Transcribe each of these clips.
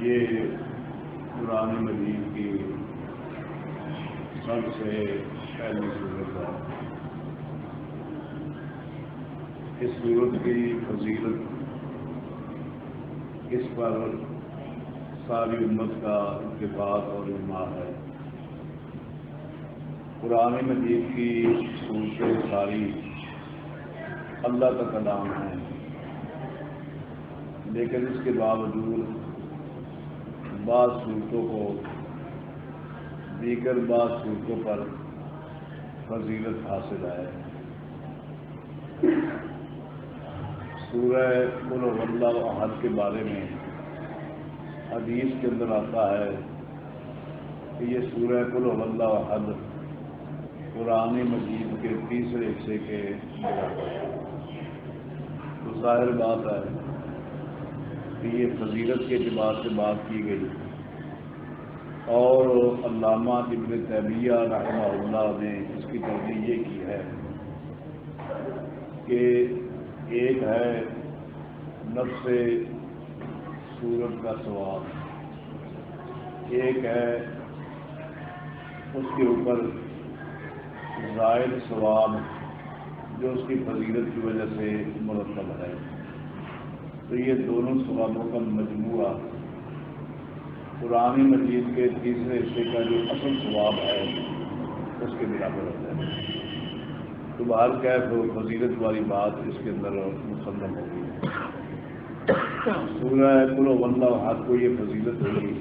یہ قرآن مجید کی سب سے پہلی صورت ہے۔ اس صورت کی فضیلت اس پر ساری امت کا اتفاق اور اجماع ہے۔ قرآن مجید کی صورتیں ساری اللہ کا کلام ہے۔ لیکن اس کے باوجود بعض صورتوں کو، دیگر بعض صورتوں پر فضیلت حاصل ہے سورہ کل اللہ و احد کے بارے میں حدیث کے اندر آتا ہے کہ یہ سورہ کل اللہ احد قرآن مجید کے تیسرے حصے کے تو ظاہر بات ہے کہ یہ فضیلت کے اعتبار سے بات کی گئی اور علامہ ابن تیمیہ رحمہ اللہ نے اس کی ترجیح یہ کی ہے کہ ایک ہے نفس سورت کا ثواب، ایک ہے اس کے اوپر زائد ثواب جو اس کی فضیلت کی وجہ سے مرتب ہے۔ تو یہ دونوں ثوابوں کا مجموعہ قرآن مجید کے تیسرے حصے کا جو اصل ثواب ہے، اس کے برابر ہوتا ہے۔ تو باہر کیف فضیلت والی بات اس کے اندر مسلم ہوگی سورہ کلو ولہ ہاتھ کو یہ فضیلت ہوگی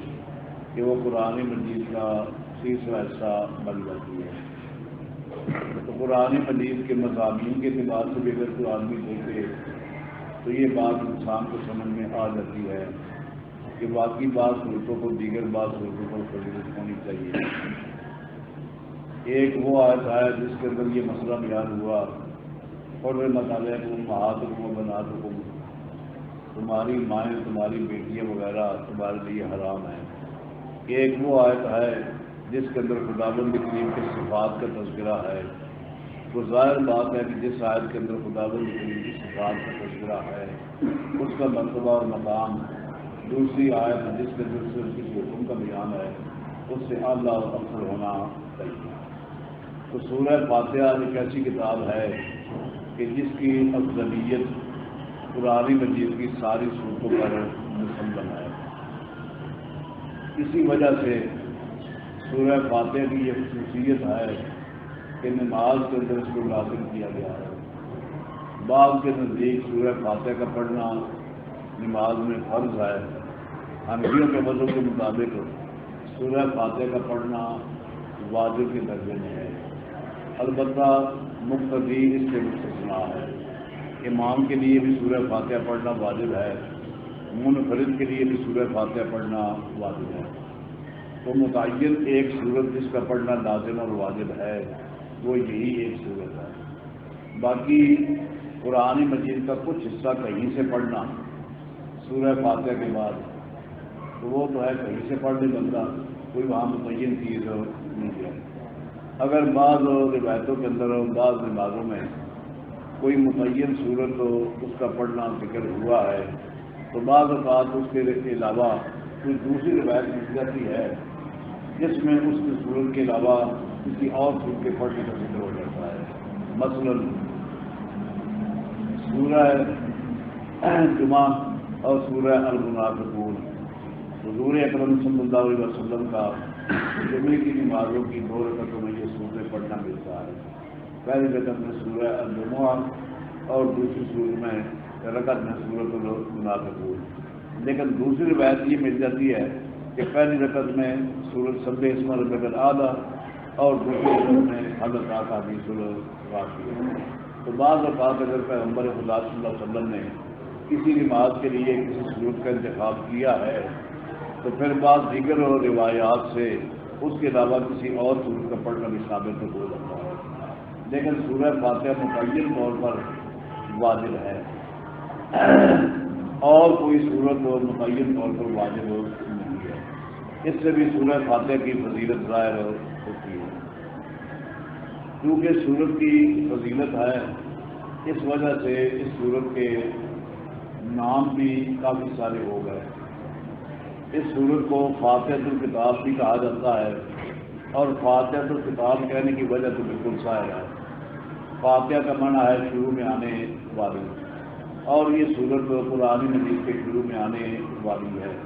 کہ وہ قرآن مجید کا تیسرا حصہ بن جاتی ہے۔ تو قرآن مجید کے مضامین کے اعتبار سے بھی اگر کوئی آدمی دیکھے تو یہ بات انسان کو سمجھ میں آ جاتی ہے کہ باقی بعض صورتوں کو، دیگر بعض صورتوں کو فضیلت ہونی چاہیے۔ ایک وہ آیت ہے جس کے اندر یہ مسئلہ بیان ہوا اور وہ مطالعہ کو محاط کو بنا کو تمہاری مائیں، تمہاری بیٹیاں وغیرہ تمہارے لیے حرام ہیں۔ ایک وہ آیت ہے جس کے اندر خداون کریم کے صفات کا تذکرہ ہے۔ تو ظاہر بات ہے کہ جس آیت کے اندر خداون کریم کی صفات کا تذکرہ ہے، اس کا مرتبہ اور مقام، دوسری آیت جس کے اندر سے کسی حکم کا بیان ہے، اس سے اللہ اور افسر ہونا چاہیے۔ تو سورہ فاتحہ ایک ایسی کتاب ہے کہ جس کی افضلیت قرآن مجید کی ساری صورتوں پر مسلم ہے۔ اسی وجہ سے سورہ فاتحہ کی یہ خصوصیت ہے کہ نماز کے اندر اس کو نازل کیا گیا ہے۔ بعض کے نزدیک سورہ فاتحہ کا پڑھنا نماز میں فرض ہے۔ ہنفیوں کے مذہب کے مطابق سورہ فاتحہ کا پڑھنا واجب کے درجے میں ہے۔ البتہ مقتدی اس سے مستثنا ہے۔ امام کے لیے بھی سورہ فاتحہ پڑھنا واجب ہے۔ منفرد کے لیے بھی سورہ فاتحہ پڑھنا واجب ہے۔ تو متعین ایک صورت جس کا پڑھنا لازم اور واجب ہے۔ وہ یہی ایک صورت ہے۔ باقی قرآن مجید کا کچھ حصہ کہیں سے پڑھنا، سورہ فاتحہ کے بعد، تو وہ تو ہے کہیں سے پڑھ لے بندہ، کوئی وہاں متعین چیز نہیں ہے۔ اگر بعض روایتوں کے اندر بعض نمازوں میں کوئی متعین صورت ہو اس کا پڑھنا ذکر ہوا ہے، تو بعض اوقات اس کے علاوہ کوئی دوسری روایت مل جاتی ہے، جس میں اس کی صورت کے علاوہ کسی اور صورت کے پڑھنے کا ذکر ہو جاتا ہے۔ مثلا سورہ جمعہ اور سورہ المنافقون۔ حضور اکرم صلی اللہ علیہ وسلم کا جمعے کی نمازوں کی دو رکعتوں میں یہ سورتیں پڑھنا ملتا ہے۔ پہلی رقط میں سورہ الجمعہ اور دوسری سور میں رقط میں سورت المنافقون۔ لیکن دوسری روایت یہ مل جاتی ہے کہ پہلی رقط میں سورت سب اسم رقط آدھا اور دوسری رقط میں حضرت آقا بھی سورت واقعی تو بعض اوقات اگر پیغمبر خدا صلی اللہ علیہ وسلم نے کسی نماز کے لیے کسی صورت کا انتخاب کیا ہے، تو پھر بعض دیگر اور روایات سے اس کے علاوہ کسی اور صورت کا پڑھنا بھی ثابت ہو جاتا ہے۔ لیکن سورہ فاتحہ متعین طور پر واجب ہے۔ اور کوئی صورت اور متعین طور پر واجب نہیں ہے۔ اس سے بھی سورہ فاتحہ کی فضیلت ظاہر ہوتی ہے کیونکہ سورت کی فضیلت ہے، اس وجہ سے اس صورت کے نام بھی کافی سارے ہو گئے۔ اس سورت کو فاتح الکتاب بھی کہا جاتا ہے اور فاتح الکتاب کہنے کی وجہ تو بالکل ظاہر ہے۔ فاتحہ کا منع ہے شروع میں آنے والی۔ اور یہ سورت قرآن مجید کے شروع میں آنے والی ہے۔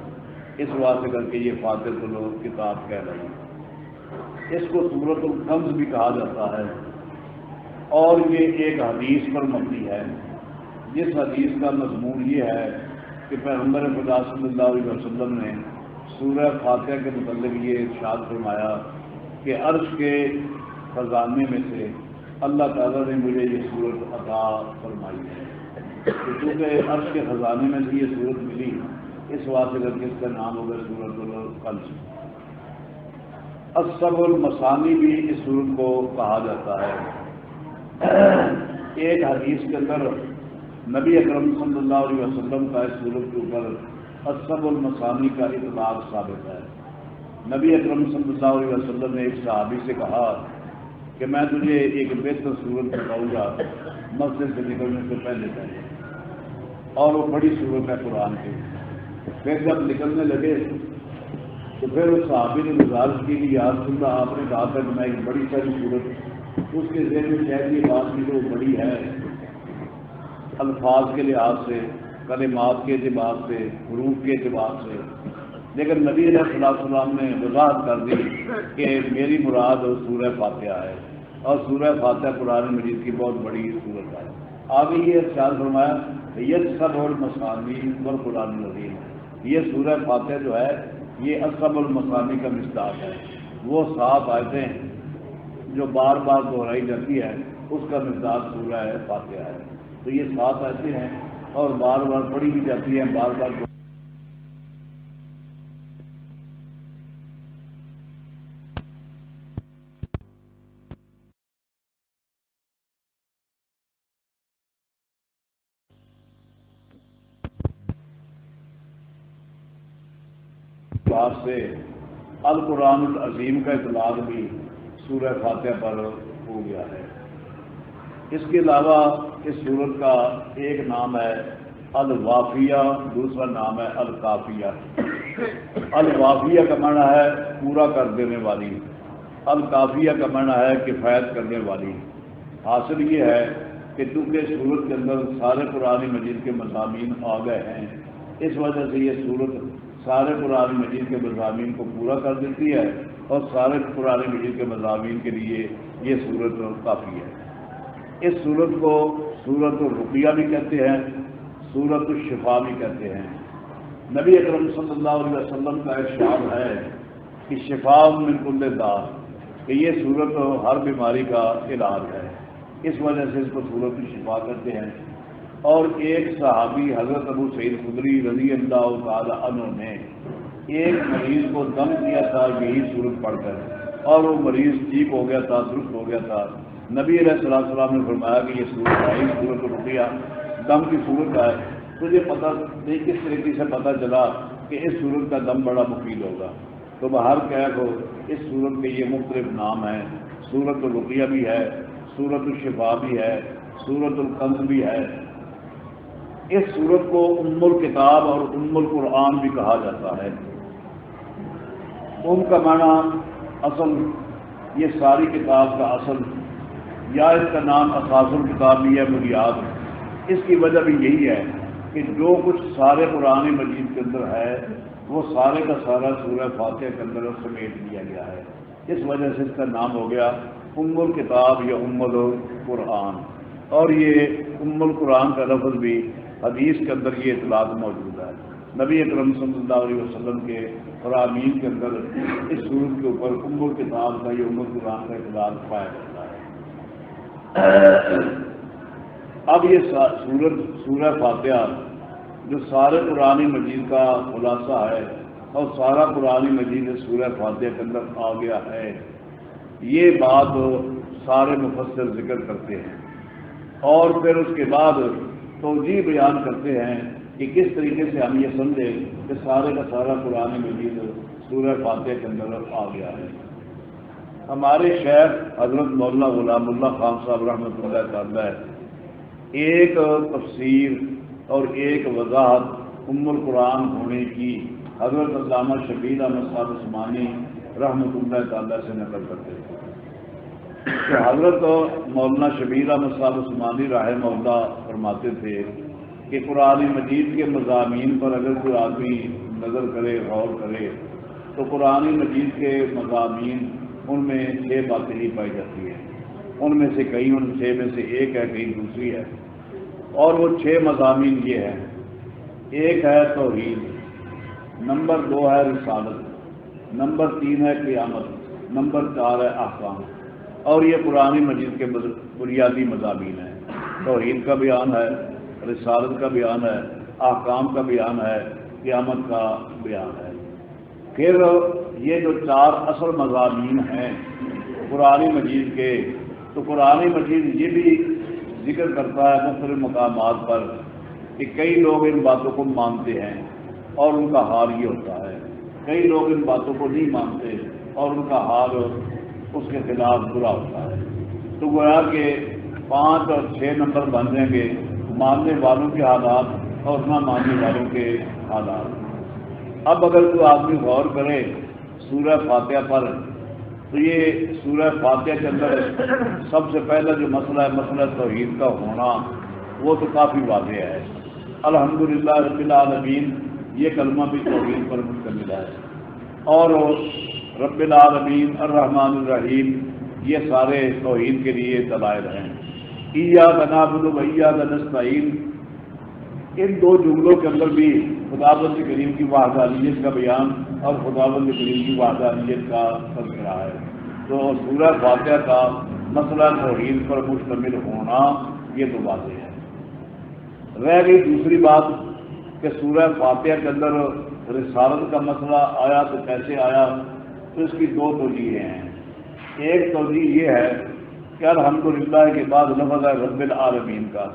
اس واسطے کر کے یہ فاتح لوگ کتاب کہہ رہے ہیں اس کو سورت القمز بھی کہا جاتا ہے۔ اور یہ ایک حدیث پر مبنی ہے۔ جس حدیث کا مضمون یہ ہے کہ پیغمبر خدا صلی اللہ علیہ وسلم نے سورہ فاتحہ کے متعلق یہ ارشاد فرمایا کہ عرش کے خزانے میں سے اللہ تعالیٰ نے مجھے یہ صورت عطا فرمائی ہے۔ چونکہ عرش کے خزانے میں سے یہ صورت ملی، اس واسطے کر کے اس کا نام ہوگا سورت القلش اسب المسانی بھی اس صورت کو کہا جاتا ہے۔ ایک حدیث کے اندر نبی اکرم صلی اللہ علیہ وسلم کا اس صورت کے اوپر اسب المسانی کا اطلاق ثابت ہے۔ نبی اکرم صلی اللہ علیہ وسلم نے ایک صحابی سے کہا کہ میں تجھے ایک بہتر صورت بتاؤں گا مسجد سے نکلنے سے پہلے پہلے۔ اور وہ بڑی صورت ہے قرآن کی۔ پھر جب نکلنے لگے تو پھر اس صحابی نے گزارش کی کہ یاد سننا، آپ نے کہا تھا کہ میں ایک بڑی ساری صورت، اس کے ذہن میں شہر کی بات کی جو بڑی ہے، الفاظ کے لحاظ سے، کلمات کے اعتبار سے، حروف کے اعتبار سے۔ لیکن نبی علیہ صلاح السلام نے وضاحت کر دی کہ میری مراد سورہ فاتحہ ہے۔ اور سورہ فاتحہ قرآن مجید کی بہت بڑی صورت ہے۔ آگے یہ خیال فرمایا یہ سب اور مسانی اور قرآن نظیم یہ سورہ فاتحہ جو ہے یہ اسب المسانی کا مستاق ہے۔ وہ سات آیتیں جو بار بار دہرائی جاتی ہے اس کا مزاج سورہ ہے فاتحہ ہے۔ تو یہ سات ایسے ہیں اور بار بار پڑھی بھی جاتی ہیں، بار بار بات سے القرآن العظیم کا اطلاق بھی سورہ فاتحہ پر ہو گیا ہے۔ اس کے علاوہ اس صورت کا ایک نام ہے الوافیہ، دوسرا نام ہے الکافیہ۔ الوافیہ کا معنی ہے پورا کر دینے والی۔ الکافیہ کا معنی ہے کفایت کرنے والی۔ حاصل یہ ہے کہ چونکہ صورت کے اندر سارے قرآن مجید کے مضامین آ گئے ہیں، اس وجہ سے یہ صورت سارے قرآن مجید کے مضامین کو پورا کر دیتی ہے اور سارے قرآن مجید کے مضامین کے لیے یہ صورت کافی ہے۔ اس صورت کو صورت الرقیہ بھی کہتے ہیں صورت الشفا بھی کہتے ہیں۔ نبی اکرم صلی اللہ علیہ وسلم کا ارشاد ہے کہ شفا من کل دار، کہ یہ صورت ہر بیماری کا علاج ہے۔ اس وجہ سے اس کو صورت الشفا کرتے ہیں۔ اور ایک صحابی حضرت ابو سعید خدری رضی اللہ تعالی عنہ نے ایک مریض کو دم کیا تھا، یہی صورت پڑھ کر۔ اور وہ مریض ٹھیک ہو گیا تھا، درست ہو گیا تھا۔ نبی علیہ السلام السلام نے فرمایا کہ یہ صورت ہے اس صورت رکیا، دم کی صورت کا ہے۔ تجھے پتہ نہیں کس طریقے سے پتہ چلا کہ اس صورت کا دم بڑا مفید ہوگا۔ تو باہر کہہ کو اس صورت کے یہ مختلف نام ہیں۔ صورت الرقیہ بھی ہے صورت الشفا بھی ہے صورت القند بھی ہے۔ اس صورت کو ام الکتاب اور ام القرآن بھی کہا جاتا ہے۔ ام کا معنی اصل، یہ ساری کتاب کا اصل، یا اس کا نام اساس الکتاب بھی ہے بنیاد اس کی وجہ بھی یہی ہے کہ جو کچھ سارے قرآن مجید کے اندر ہے، وہ سارے کا سارا سورہ فاتح کے اندر سمیٹ لیا گیا ہے۔ اس وجہ سے اس کا نام ہو گیا ام الکتاب یا ام القرآن۔ اور یہ ام القرآن کا لفظ بھی حدیث کے اندر یہ اطلاع موجود ہے نبی اکرم صلی اللہ علیہ وسلم کے فرامین کے اندر اس صورت کے اوپر ام الکتاب کا یہ ام القرآن کا اطلاع پایا جاتا ہے۔ اب یہ سورت سورہ فاتحہ جو سارے قرآن مجید کا خلاصہ ہے اور سارا قرآن مجید سورہ فاتحہ کے اندر آ گیا ہے، یہ بات سارے مفسر ذکر کرتے ہیں۔ اور پھر اس کے بعد توجہ بیان کرتے ہیں کہ کس طریقے سے ہم یہ سمجھیں کہ سارے کا سارا قرآن مجید سورہ فاتحہ کے اندر آ گیا ہے۔ ہمارے شہر حضرت مولانا غلام اللہ خان صاحب رحمۃ اللہ تعالی ایک تفسیر اور ایک وضاحت ام القرآن ہونے کی حضرت علامہ شبیر احمد صاحب عثمانی رحمۃ اللہ تعالی سے نقل کرتے تھے کہ حضرت مولانا شبیر احمد صاحب عثمانی راہ مولا فرماتے تھے کہ قرآن مجید کے مضامین پر اگر کوئی آدمی نظر کرے، غور کرے، تو قرآن مجید کے مضامین ان میں چھ باتیں ہی پائی جاتی ہیں۔ ان میں سے کئی ان چھ میں سے ایک ہے کہیں دوسری ہے۔ اور وہ چھ مضامین یہ ہیں۔ ایک ہے توحید، نمبر دو ہے رسالت، نمبر تین ہے قیامت، نمبر چار ہے احکام۔ اور یہ قرآن مجید کے بنیادی مضامین ہیں۔ توحید کا بیان ہے، رسالت کا بیان ہے، احکام کا بیان ہے، قیامت کا بیان ہے۔ پھر یہ جو چار اصل مضامین ہیں قرآن مجید کے، تو قرآن مجید یہ بھی ذکر کرتا ہے مختلف مقامات پر کہ کئی لوگ ان باتوں کو مانتے ہیں اور ان کا حال یہ ہوتا ہے۔ کئی لوگ ان باتوں کو نہیں مانتے اور ان کا حال اس کے خلاف برا ہوتا ہے۔ تو گویا کہ پانچ اور چھ نمبر بن جائیں گے، ماننے والوں کے حالات اور نہ ماننے والوں کے حالات۔ اب اگر کوئی آدمی غور کرے سورہ فاتحہ پر، تو یہ سورہ فاتحہ کے اندر سب سے پہلا جو مسئلہ ہے، مسئلہ توحید کا ہونا، وہ تو کافی واضح ہے۔ الحمدللہ رب العالمین، یہ کلمہ بھی توحید پر مشتمل ہے۔ اور رب العالمین الرحمن الرحیم، یہ سارے توحید کے لیے دلائل ہیں۔ عیا تناب البیا نسطین ان دو جملوں کے اندر بھی خدا بند کریم کی وحدانیت کا بیان اور خدا بند کریم کی وحدانیت کا تذکرہ ہے۔ تو سورہ فاتحہ کا مسئلہ توحید پر مشتمل ہونا یہ تو واضح ہے رہ گئی دوسری بات کہ سورہ فاتحہ کے اندر رسالت کا مسئلہ آیا تو کیسے آیا؟ تو اس کی دو توجہ ہیں۔ ایک توجہ یہ ہے کہ الحمد للہ کے بعد لفظ ہے رب العالمین کا۔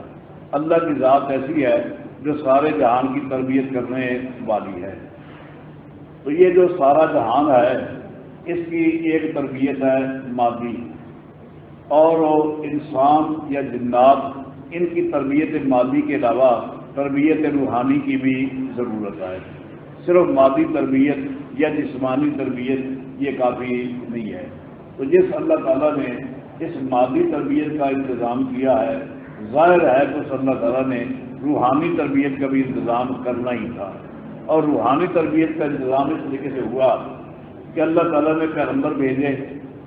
اللہ کی ذات ایسی ہے جو سارے جہان کی تربیت کرنے والی ہے۔ تو یہ جو سارا جہان ہے، اس کی ایک تربیت ہے مادی۔ اور انسان یا جنات، ان کی تربیت مادی کے علاوہ تربیت روحانی کی بھی ضرورت ہے۔ صرف مادی تربیت یا جسمانی تربیت یہ کافی نہیں ہے۔ تو جس اللہ تعالیٰ نے اس مادی تربیت کا انتظام کیا ہے، ظاہر ہے تو اللہ تعالیٰ نے روحانی تربیت کا بھی انتظام کرنا ہی تھا۔ اور روحانی تربیت کا انتظام اس طریقے سے ہوا کہ اللہ تعالیٰ نے پیغمبر بھیجے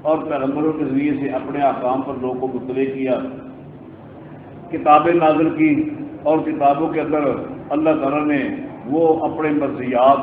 اور پیغمبروں کے ذریعے سے اپنے احکام پر لوگوں کو مطلع کیا، کتابیں نازل کی اور کتابوں کے اندر اللہ تعالیٰ نے وہ اپنے مرضیات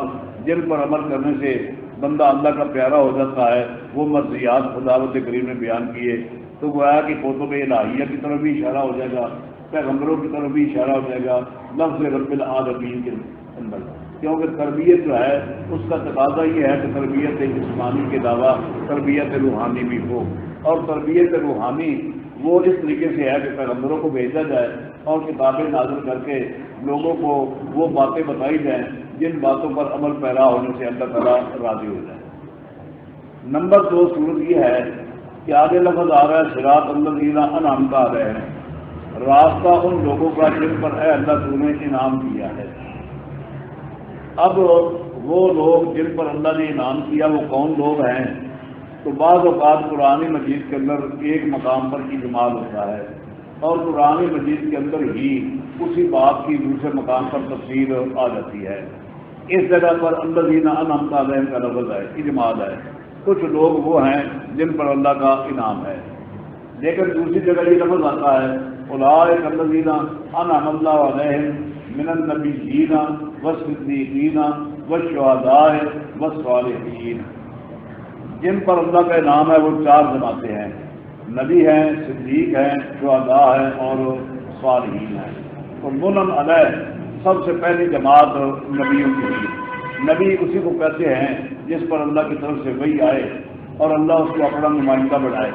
جن پر عمل کرنے سے بندہ اللہ کا پیارا ہو جاتا ہے، وہ مرضیات خداوت کریم نے بیان کیے۔ تو گویا کہ کوتب الہیہ کی طرف بھی اشارہ ہو جائے گا، پیغمبروں کی طرف بھی اشارہ ہو جائے گا، لفظ رب العالمین کے اندر۔ کیونکہ تربیت جو ہے، اس کا تقاضا یہ ہے کہ تربیت جسمانی کے علاوہ تربیت روحانی بھی ہو۔ اور تربیت روحانی وہ اس طریقے سے ہے کہ پیغمبروں کو بھیجا جائے اور کتابیں نازل کر کے لوگوں کو وہ باتیں بتائی جائیں۔ جن باتوں پر عمل پیرا ہونے سے اللہ تعالیٰ راضی ہو جائے۔ نمبر دو صورت یہ ہے کہ آگے لفظ آ رہا ہے سراط اللہ دینا انعام کا آ رہے ہیں راستہ ان لوگوں کا جن پر اے اللہ تو نے انعام کیا ہے۔ اب وہ لوگ جن پر اللہ نے انعام کیا، وہ کون لوگ ہیں؟ تو بعض اوقات قرآن مجید کے اندر ایک مقام پر اجمال ہوتا ہے اور قرآن مجید کے اندر ہی اسی بات کی دوسرے مقام پر تفصیل آ جاتی ہے۔ اس جگہ پر اللہ دینا انعام کا کا لفظ ہے، اجمال ہے۔ کچھ لوگ وہ ہیں جن پر اللہ کا انعام ہے۔ لیکن دوسری جگہ یہ لفظ آتا ہے اللہ دینا انعام اللہ علیہ من النبی جینا و صدیقینہ و شہدائے و صالحین جن پر اللہ کا انعام ہے، وہ چار جماعتیں ہیں۔ نبی ہیں، صدیق ہیں شہدا ہیں اور صالحین ہیں۔ تو ملن علیہ سب سے پہلی جماعت نبیوں کی ہوئی نبی اسی کو کہتے ہیں جس پر اللہ کی طرف سے وہی آئے اور اللہ اس کو اپنا نمائندہ بڑھائے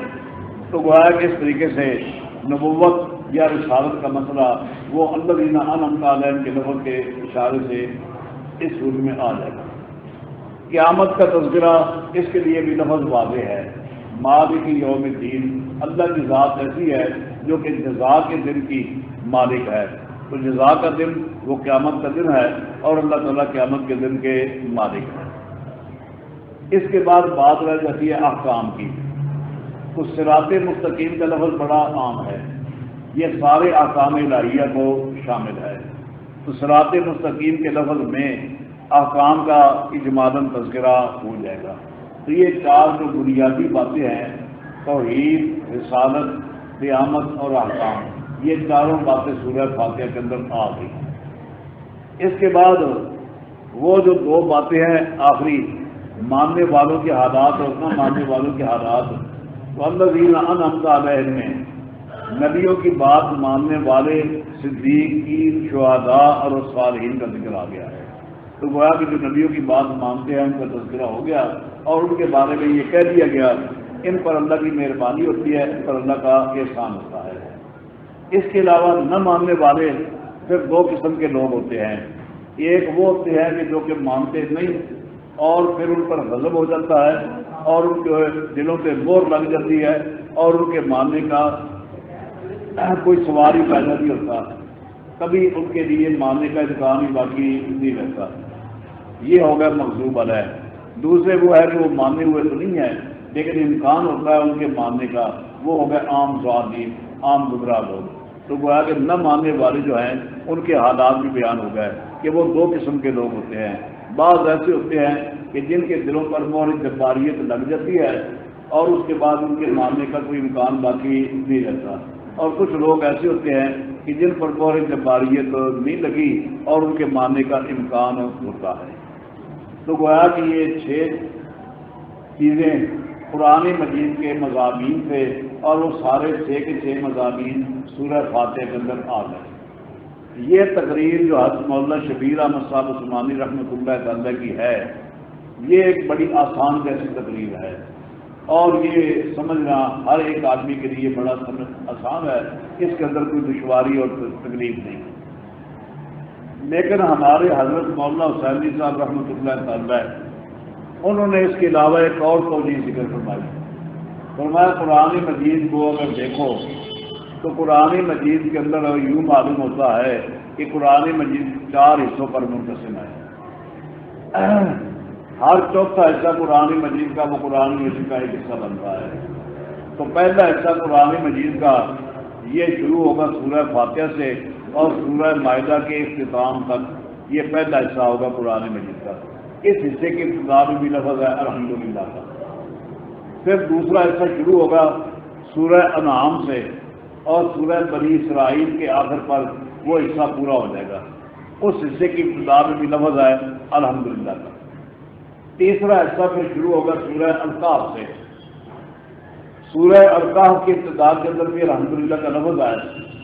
تو گویا کہ اس طریقے سے نبوت یا رسالت کا مسئلہ وہ اللہ دینا ان علیہ کے لفظ کے اشارے سے اس روز میں آ جائے گا۔ قیامت کا تذکرہ اس کے لیے بھی لفظ واضح ہے۔ مالک یوم الدین، اللہ کی ذات ایسی ہے جو کہ جزا کے دن کی مالک ہے۔ تو جزا کا دن، وہ قیامت کا دن ہے اور اللہ تعالیٰ قیامت کے دن کے مالک ہیں۔ اس کے بعد بات رہ جاتی ہے احکام کی۔ تو سرات مستقیم کا لفظ بڑا عام ہے۔ یہ سارے احکام الہیہ کو شامل ہے۔ تو سرات مستقیم کے لفظ میں احکام کا اجمالن تذکرہ ہو جائے گا۔ تو یہ چار جو بنیادی باتیں ہیں، توحید، رسالت، قیامت اور احکام۔ یہ چاروں باتیں سورہ فاتحہ کے اندر آ گئی۔ اس کے بعد وہ جو دو باتیں ہیں، آخری، ماننے والوں کے حالات اور نہ ماننے والوں کے حالات۔ تو اللہ دین علیہ میں نبیوں کی بات ماننے والے، صدیق کی شہداء اور صالحین کا ذکر آ گیا ہے۔ تو گویا کہ جو نبیوں کی بات مانتے ہیں، ان کا تذکرہ ہو گیا اور ان کے بارے میں یہ کہہ دیا گیا، ان پر اللہ کی مہربانی ہوتی ہے، ان پر اللہ کا احسان ہوتا ہے۔ اس کے علاوہ نہ ماننے والے پھر دو قسم کے لوگ ہوتے ہیں۔ ایک وہ ہوتے ہیں کہ جو کہ مانتے نہیں اور پھر ان پر غضب ہو جاتا ہے اور ان کے دلوں پہ مور لگ جاتی ہے اور ان کے ماننے کا کوئی سواری پیدا نہیں ہوتا۔ کبھی ان کے لیے ماننے کا انتظام ہی باقی نہیں رہتا۔ یہ ہو گیا مقصوب علیہ۔ دوسرے وہ ہے کہ وہ ماننے ہوئے تو نہیں ہے، لیکن امکان ہوتا ہے ان کے ماننے کا۔ وہ ہو گئے عام سوادی عام گزرا لوگ۔ تو گویا کہ نہ ماننے والے جو ہیں، ان کے حالات بھی بیان ہو گئے کہ وہ دو قسم کے لوگ ہوتے ہیں۔ بعض ایسے ہوتے ہیں کہ جن کے دلوں پر مور جباریت لگ جاتی ہے اور اس کے بعد ان کے ماننے کا کوئی امکان باقی نہیں رہتا۔ اور کچھ لوگ ایسے ہوتے ہیں کہ جن پر مور جباریت نہیں لگی اور ان کے ماننے کا امکان ہوتا ہے۔ تو گویا کہ یہ چھ چیزیں پرانے مجید کے مضامین تھے اور وہ سارے چھ کے چھ مضامین سورہ فاتح کے اندر آ گئے۔ یہ تقریر جو حضرت مولانا شبیر احمد صاحب عثمانی رحمۃ اللہ تعالیٰ کی ہے، یہ ایک بڑی آسان جیسی تقریر ہے۔ اور یہ سمجھنا ہر ایک آدمی کے لیے بڑا آسان ہے، اس کے اندر کوئی دشواری اور تکلیف نہیں۔ لیکن ہمارے حضرت مولانا حسینی صاحب رحمۃ اللہ تعالی انہوں نے اس کے علاوہ ایک اور توجہ ذکر فرمائی۔ فرمایا، قرآن مجید کو اگر دیکھو تو قرآن مجید کے اندر یوں معلوم ہوتا ہے کہ قرآن مجید چار حصوں پر منتظم ہے۔ ہر چوتھا حصہ قرآن مجید کا، وہ قرآن مجید کا ایک حصہ بنتا ہے۔ تو پہلا حصہ قرآن مجید کا، یہ شروع ہوگا سورہ فاتحہ سے اور سورہ معاہدہ کے اختتام تک۔ یہ پہلا حصہ ہوگا قرآن مجید کا۔ اس حصے کی ابتدا میں بھی لفظ ہے الحمد کا پھر دوسرا حصہ شروع ہوگا سورہ انعام سے، اور سورہ بنی اسرائیل کے آخر پر وہ حصہ پورا ہو جائے گا۔ اس حصے کی ابتدا میں بھی لفظ ہے الحمد کا تیسرا حصہ پھر شروع ہوگا سورہ القاف سے۔ سورہ القاف کی ابتدا کے اندر بھی الحمد کا لفظ ہے،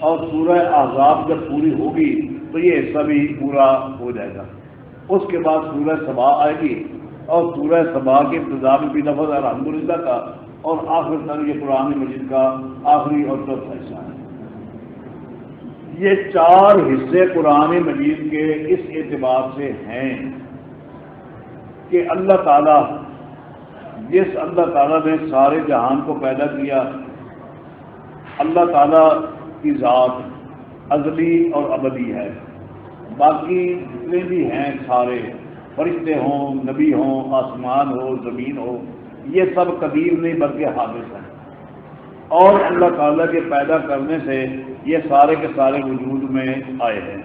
اور سورہ آزاد جب پوری ہوگی تو یہ حصہ بھی پورا ہو جائے گا۔ اس کے بعد سورہ سبا آئے گی اور سورہ سبا کے ابتدا میں بھی لفظ ہے الحمد کا اور آخر تک یہ قرآن مجید کا آخری اور چوتھا حصہ ہے۔ یہ چار حصے قرآن مجید کے اس اعتبار سے ہیں کہ اللہ تعالیٰ، جس اللہ تعالیٰ نے سارے جہان کو پیدا کیا، اللہ تعالیٰ کی ذات ازلی اور ابدی ہے۔ باقی جتنے بھی ہیں سارے فرشتے ہوں نبی ہوں آسمان ہو زمین ہو یہ سب قدیم نہیں بلکہ حادث ہیں۔ اور اللہ تعالیٰ کے پیدا کرنے سے یہ سارے کے سارے وجود میں آئے ہیں۔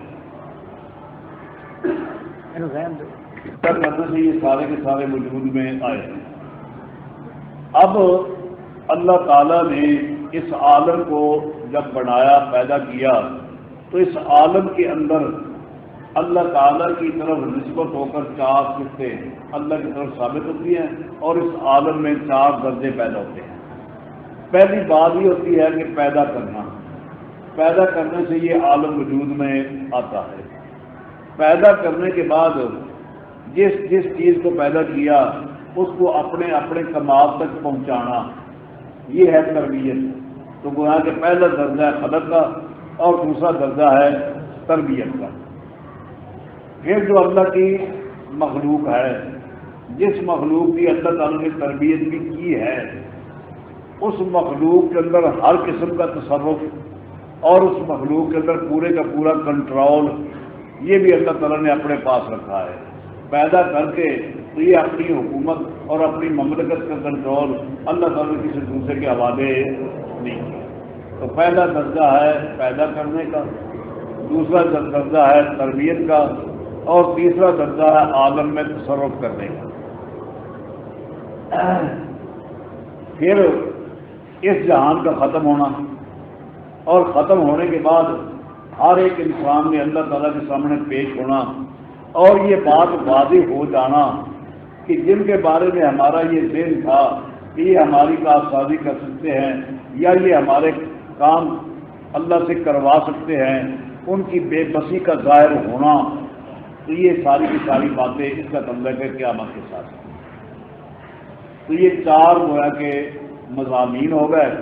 کرنے سے یہ سارے کے سارے وجود میں آئے ہیں۔ اب اللہ تعالیٰ نے اس عالم کو جب بنایا پیدا کیا تو اس عالم کے اندر اللہ تعالیٰ کی طرف نسبت ہو کر چار قسطیں اللہ کی طرف ثابت ہوتی ہیں اور اس عالم میں چار درجے پیدا ہوتے ہیں۔ پہلی بات یہ ہوتی ہے کہ پیدا کرنا۔ پیدا کرنے سے یہ عالم وجود میں آتا ہے۔ پیدا کرنے کے بعد جس جس چیز کو پیدا کیا، اس کو اپنے اپنے کمال تک پہنچانا۔ یہ ہے تربیت۔ تو گویا کہ پہلا درجہ ہے خلق کا اور دوسرا درجہ ہے تربیت کا۔ پھر جو اللہ کی مخلوق ہے، جس مخلوق کی اللہ تعالیٰ نے تربیت بھی کی ہے، اس مخلوق کے اندر ہر قسم کا تصرف اور اس مخلوق کے اندر پورے کا پورا کنٹرول، یہ بھی اللہ تعالیٰ نے اپنے پاس رکھا ہے۔ پیدا کر کے تو یہ اپنی حکومت اور اپنی مملکت کا کنٹرول اللہ تعالیٰ نے کسی دوسرے کے حوالے نہیں کیا تو پہلا درجہ ہے پیدا کرنے کا، دوسرا درجہ ہے تربیت کا۔ اور تیسرا درجہ ہے عالم میں تصرف کرنے کا۔ پھر اس جہان کا ختم ہونا اور ختم ہونے کے بعد ہر ایک انسان نے اللہ تعالیٰ کے سامنے پیش ہونا اور یہ بات واضح ہو جانا کہ جن کے بارے میں ہمارا یہ ذہن تھا کہ یہ ہماری کاشادی کر سکتے ہیں یا یہ ہمارے کام اللہ سے کروا سکتے ہیں، ان کی بے بسی کا ظاہر ہونا تو یہ ساری کی ساری باتیں اس کا تعلق ہے قیامت کے ساتھ۔ تو یہ چار گویا کے مضامین ہو گئے۔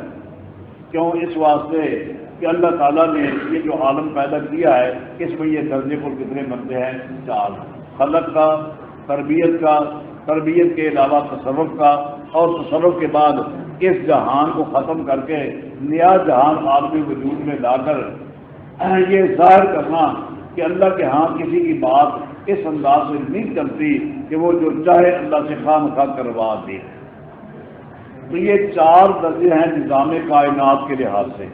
کیوں؟ اس واسطے کہ اللہ تعالیٰ نے یہ جو عالم پیدا کیا ہے، اس میں یہ درجے پر کتنے بنتے ہیں؟ چار۔ خلق کا، تربیت کا، تربیت کے علاوہ تصرف کا۔ اور تصرف کے بعد اس جہان کو ختم کر کے نیا جہان عالمی وجود میں لا کر یہ ظاہر کرنا کہ اللہ کے ہاں کسی کی بات اس انداز سے نہیں چلتی کہ وہ جو چاہے اللہ سے خام خواہ کروا دے۔ تو یہ چار درجے ہیں نظام کائنات کے لحاظ سے۔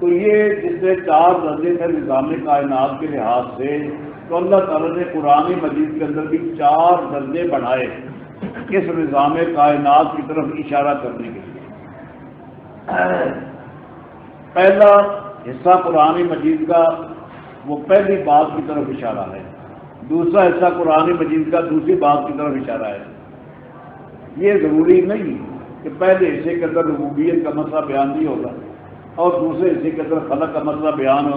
تو یہ جس سے چار درجے تھے نظام کائنات کے لحاظ سے، تو اللہ تعالیٰ نے قرآن مجید کے اندر بھی چار درجے بڑھائے اس نظام کائنات کی طرف اشارہ کرنے کے لیے۔ پہلا حصہ قرآن مجید کا وہ پہلی بات کی طرف اشارہ ہے۔ دوسرا حصہ قرآن مجید کا دوسری بات کی طرف اشارہ ہے۔ یہ ضروری نہیں کہ پہلے حصے کے اندر ربوبیت کا مسئلہ بیان نہیں ہوگا اور دوسرے حصے کے اندر خلق کا مسئلہ بیان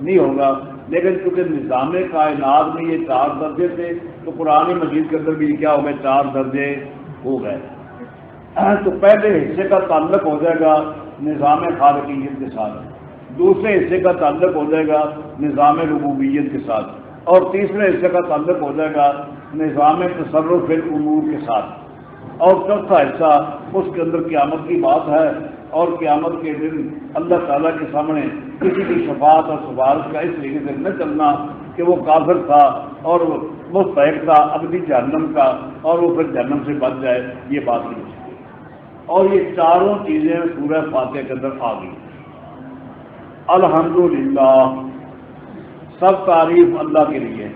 نہیں ہوگا۔ لیکن چونکہ نظام کائنات میں یہ چار درجے تھے، تو قرآن مجید کے اندر بھی کیا ہو گئے؟ چار درجے ہو گئے۔ تو پہلے حصے کا تعلق ہو جائے گا نظام خالقیت کے ساتھ۔ دوسرے حصے کا تعلق ہو جائے گا نظام ربوبیت کے ساتھ اور تیسرے حصے کا تعلق ہو جائے گا نظام تصرف الامور کے ساتھ اور چوتھا حصہ اس کے اندر قیامت کی بات ہے اور قیامت کے دن اللہ تعالیٰ کے سامنے کسی کی شفاعت اور سفارش کا اس طریقے سے نہ چلنا کہ وہ کافر تھا اور وہ فیک تھا اپنی جہنم کا اور وہ پھر جہنم سے بچ جائے، یہ بات نہیں۔ اور یہ چاروں چیزیں سورہ فاتح کے اندر آ گئی۔ الحمد للہ سب تعریف اللہ کے لیے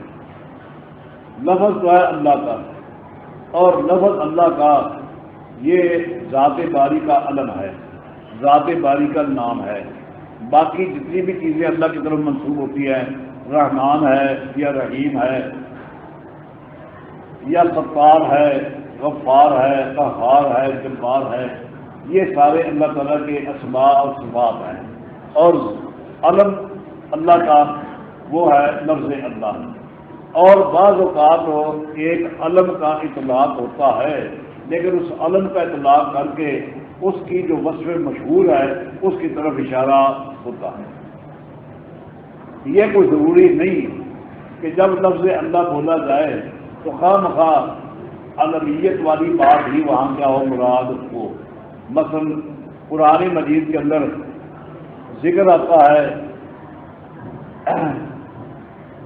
لفظ تو ہے اللہ کا، اور لفظ اللہ کا، یہ ذات باری کا علم ہے، ذات باری کا نام ہے۔ باقی جتنی بھی چیزیں اللہ کی طرف منسوخ ہوتی ہیں، رحمان ہے، یا رحیم ہے، یا ستار ہے، غفار ہے، قہار ہے، جبار ہے، یہ سارے اللہ تعالیٰ کے اسماء اور صفات ہیں۔ اور علم اللہ کا وہ ہے لفظ اللہ۔ اور بعض اوقات ایک علم کا اطلاق ہوتا ہے، لیکن اس علم کا اطلاق کر کے اس کی جو وصف مشہور ہے، اس کی طرف اشارہ ہوتا ہے۔ یہ کوئی ضروری نہیں کہ جب لفظ اللہ بولا جائے تو خواہ مخواہ علمیت والی بات ہی وہاں کیا ہو، مراد ہو مثلا پرانی مجید کے اندر ذکر آتا ہے۔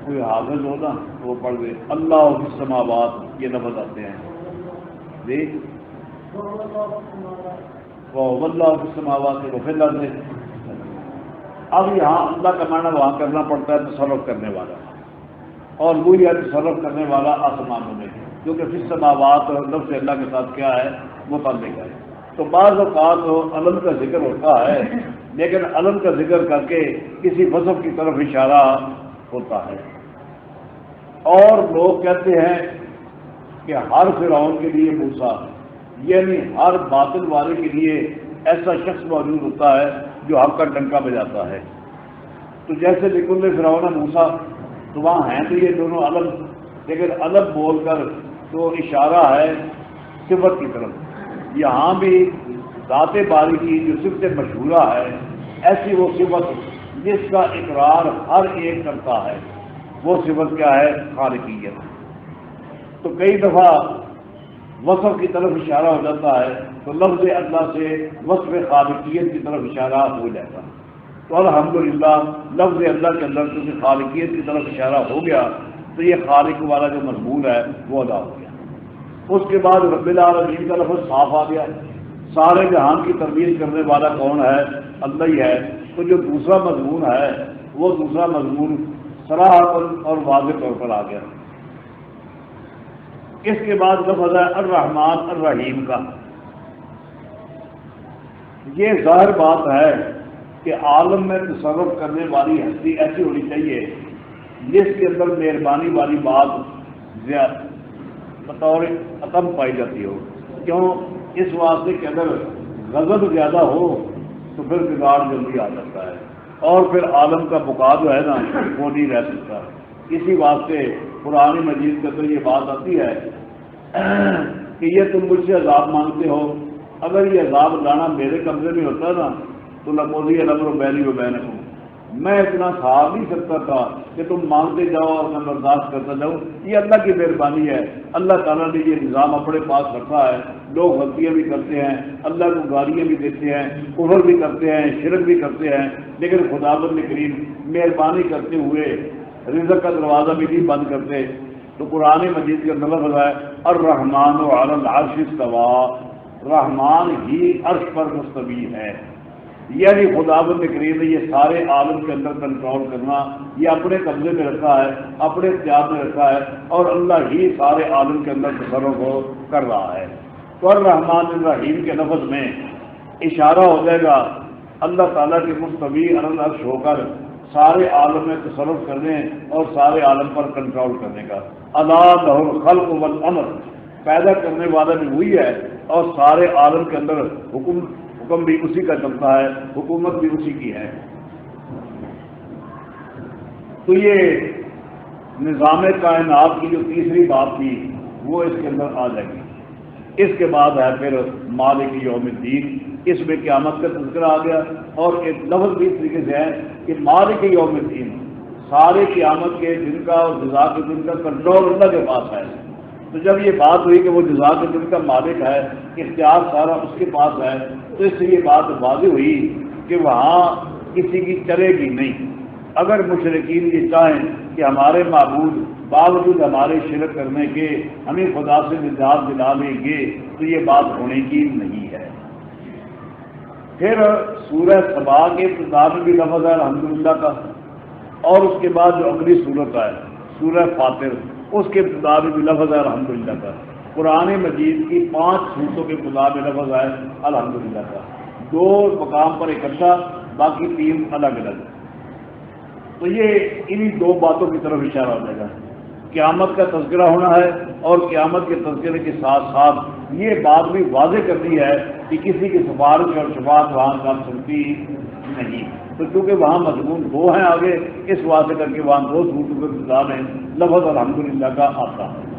کوئی حافظ ہو نا وہ پڑھ گئے اللہ سماوات یہ لفظ آتے ہیں۔ جی؟ اللہ سماوات وہ پھر لفظ اب یہاں اللہ کا معنی وہاں کرنا پڑتا ہے، تصرف کرنے والا۔ اور وہ یہ تصرف کرنے والا آسمانوں میں کیونکہ پھر سماوات اور لفظ اللہ کے ساتھ کیا ہے؟ وہ تعلق ہے تو بعض اوقات علم کا ذکر ہوتا ہے۔ لیکن علم کا ذکر کر کے کسی مذہب کی طرف اشارہ ہوتا ہے۔ اور لوگ کہتے ہیں کہ ہر فرعون کے لیے موسا یعنی ہر باطل والے کے لیے ایسا شخص موجود ہوتا ہے جو حق کا ڈنکا بجاتا ہے۔ تو جیسے نکل فرعون موسا تو وہاں ہیں تو یہ دونوں الگ لیکن الگ بول کر تو اشارہ ہے صفت کی طرف۔ یہاں بھی ذات باری کی جو صفت مشہورہ ہے، ایسی وہ صفت جس کا اقرار ہر ایک کرتا ہے۔ وہ صفت کیا ہے؟ خالقیت۔ تو کئی دفعہ وصف کی طرف اشارہ ہو جاتا ہے، تو لفظ اللہ سے وصف خالقیت کی طرف اشارہ ہو جاتا ہے۔ تو الحمدللہ، لفظ اللہ کے اندر کیونکہ خالقیت کی طرف اشارہ ہو گیا، تو یہ خالق والا جو مضمون ہے، وہ ادا ہو گیا۔ اس کے بعد رب العالمین کا لفظ صاف آ گیا۔ ہے سارے جہان کی تربیت کرنے والا کون ہے؟ اللہ ہی ہے۔ تو جو دوسرا مضمون ہے، وہ دوسرا مضمون سراہ اور واضح طور پر آ گیا۔ اس کے بعد لفظ ہے الرحمن الرحیم کا۔ یہ ظاہر بات ہے کہ عالم میں تصرف کرنے والی ہستی ایسی ہونی چاہیے، جس کے اندر مہربانی والی بات بطور عتم پائی جاتی ہو۔ کیوں؟ اس واسطے کے اندر غضب زیادہ ہو تو پھر بگاڑ جلدی آ جاتا ہے۔ اور پھر عالم کا بکا جو ہے نا، وہ نہیں رہ سکتا۔ اسی واسطے پرانی مجید کا تو یہ بات آتی ہے کہ یہ تم مجھ سے عذاب مانگتے ہو۔ اگر یہ عذاب لانا میرے قبضے میں ہوتا نا، تو لپوزی نمبر و بیلی و بین میں اتنا کھا نہیں سکتا تھا کہ تم مانگتے جاؤ اور میں برداشت کرتا جاؤں۔ یہ اللہ کی مہربانی ہے۔ اللہ تعالیٰ نے یہ نظام اپنے پاس رکھا ہے۔ لوگ غلطیاں بھی کرتے ہیں۔ اللہ کو گالیاں بھی دیتے ہیں۔ کفر بھی کرتے ہیں۔ شرک بھی کرتے ہیں۔ لیکن خدا بند کریم مہربانی کرتے ہوئے رزق کا دروازہ بھی نہیں بند کرتے۔ تو قرآن مجید کا مطلب ہے الرحمان و عالم عرش طوا رحمان ہی عرش پر مستوی ہے۔ یعنی خدا بند کریم نے یہ سارے عالم کے اندر کنٹرول کرنا، یہ اپنے قبضے میں رکھا ہے، اپنے اختیار میں رکھا ہے اور اللہ ہی سارے عالم کے اندر تصرف کو کر رہا ہے۔ تو الرحمن الرحیم کے لفظ میں اشارہ ہو جائے گا، اللہ تعالیٰ کے مستوی عرش ہو کر سارے عالم میں تصرف کرنے اور سارے عالم پر کنٹرول کرنے کا۔ اللہ خلق والامر، پیدا کرنے والا بھی وہی ہے اور سارے عالم کے اندر حکم حکم بھی اسی کا چلتا ہے، حکومت بھی اسی کی ہے۔ تو یہ نظام کائنات کی جو تیسری بات تھی، وہ اس کے اندر آ جائے گی۔ اس کے بعد ہے پھر مالک یوم الدین۔ اس میں قیامت کا تذکرہ آ گیا اور ایک لفظ بھی اس طریقے سے ہے کہ مالک یوم الدین، سارے قیامت کے دن کا اور جزا کے دن کا کنٹرول اللہ کے پاس ہے۔ تو جب یہ بات ہوئی کہ وہ جزا کے دن کا مالک ہے، اختیار سارا اس کے پاس ہے، تو اس سے یہ بات واضح ہوئی کہ وہاں کسی کی چلے گی نہیں۔ اگر مشرقین یہ چاہیں کہ ہمارے معبود باوجود ہمارے شرک کرنے کے ہمیں خدا سے نجات دلا لیں گے، تو یہ بات ہونے کی نہیں ہے۔ پھر سورہ سبا کے ابتدا میں بھی لفظ ہے الحمدللہ کا، اور اس کے بعد جو اگلی صورت ہے، سورہ فاتر۔ اس کے ابتدا میں بھی لفظ ہے الحمدللہ کا۔ قرآن مجید کی پانچ صورتوں کے خدا میں لفظ آئے الحمد للہ کا۔ دو مقام پر اکٹھا، باقی تین الگ الگ۔ تو یہ انہی دو باتوں کی طرف اشارہ ہو جائے گا۔ قیامت کا تذکرہ ہونا ہے اور قیامت کے تذکرے کے ساتھ ساتھ یہ بات بھی واضح کرنی ہے کہ کسی کی سفارش اور شفاعت وہاں کام سکتی نہیں۔ تو کیونکہ وہاں مضمون دو ہیں آگے، اس واسطے کر کے وہاں دو صورتوں کے خطاب ہیں، لفظ الحمد للہ کا آتا ہے۔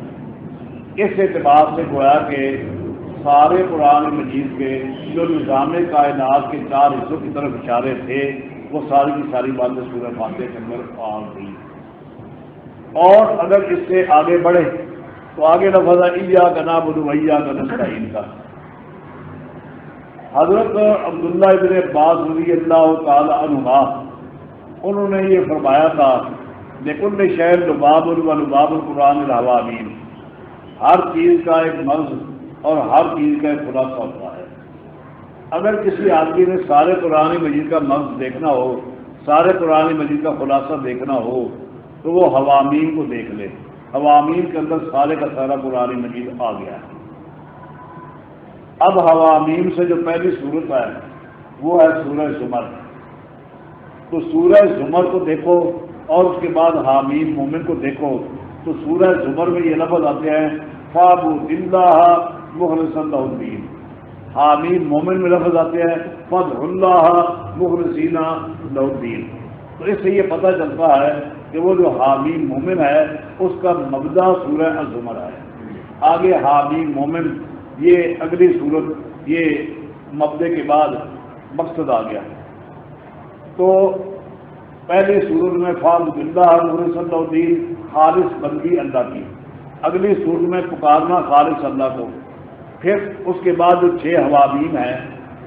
اس اعتبار سے گویا کہ سارے قرآن مجید کے جو نظام کائنات کے چار حصوں کی طرف اشارے تھے، وہ ساری کی ساری باتیں سورہ فاتح کے اندر آ گئی۔ اور اگر اس سے آگے بڑھے تو آگے لفظ عیا کا نام بدویا کا نسرائین کا۔ حضرت عبداللہ ابن عباس رضی اللہ تعالی عنہ انہوں نے یہ فرمایا تھا لیکن شہر لباب الباب القرآن الحوامین ہر چیز کا ایک مرض اور ہر چیز کا ایک خلاصہ ہوتا ہے۔ اگر کسی آدمی نے سارے قرآن مجید کا مرض دیکھنا ہو، سارے قرآن مجید کا خلاصہ دیکھنا ہو، تو وہ حوامین کو دیکھ لے۔ حوامین کے اندر سارے کا سارا قرآن مجید آ گیا۔ ہے اب حوامین سے جو پہلی صورت ہے وہ ہے سورہ زمر۔ تو سورہ زمر کو دیکھو اور اس کے بعد حامیم مومن کو دیکھو۔ تو سورہ زمر میں یہ لفظ آتے ہیں، فابو اللہ مخلص اللہ الدین حامین مومن میں لفظ آتے ہیں فض اللہ مخلصینہ الدین تو اس سے یہ پتہ چلتا ہے کہ وہ جو حامین مومن ہے، اس کا مبدا سورہ الزمر ہے۔ آگے حامین مومن یہ اگلی صورت، یہ مبدے کے بعد مقصد آ گیا۔ تو پہلی صورت میں فام اللہ مخلص اللہ الدین خالص بندی اللہ کی۔ اگلی صورت میں پکارنا خالص اللہ کو۔ پھر اس کے بعد جو چھ حوامین ہیں،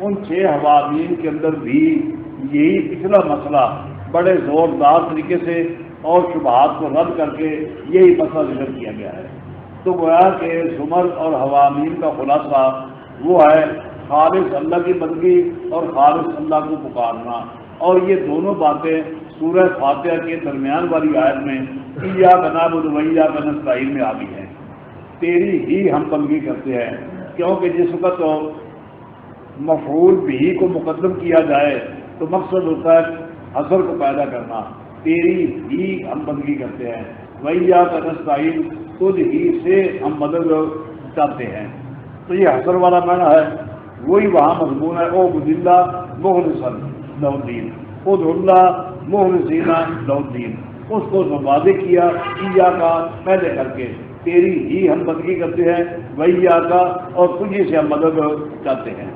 ان چھ حوامین کے اندر بھی یہی پچھلا مسئلہ بڑے زوردار طریقے سے اور شبہات کو رد کر کے یہی مسئلہ ذکر کیا گیا ہے۔ تو گویا کہ زمر اور حوامین کا خلاصہ وہ ہے خالص اللہ کی بندگی اور خالص اللہ کو پکارنا۔ اور یہ دونوں باتیں سورہ فاتحہ کے درمیان والی آیت میں یا بنا بدویا بن اسرائیل میں آ گئی ہیں۔ تیری ہی ہم بندگی کرتے ہیں، کیونکہ جس وقت مفعول بھی کو مقدم کیا جائے تو مقصد ہوتا ہے اثر کو پیدا کرنا۔ تیری ہی ہم بندگی کرتے ہیں۔ ویا کا نسائل خود ہی سے ہم مدد چاہتے ہیں۔ تو یہ حسر والا معنی ہے، وہی وہاں مضمون ہے، او بدلہ محل سن لودین خود اللہ محل سینا اس کو واضح کیا ایا کا پہلے کر کے تیری ہی ہم بندگی کرتے ہیں وہی کا اور تجھے سے ہم مدد چاہتے ہیں۔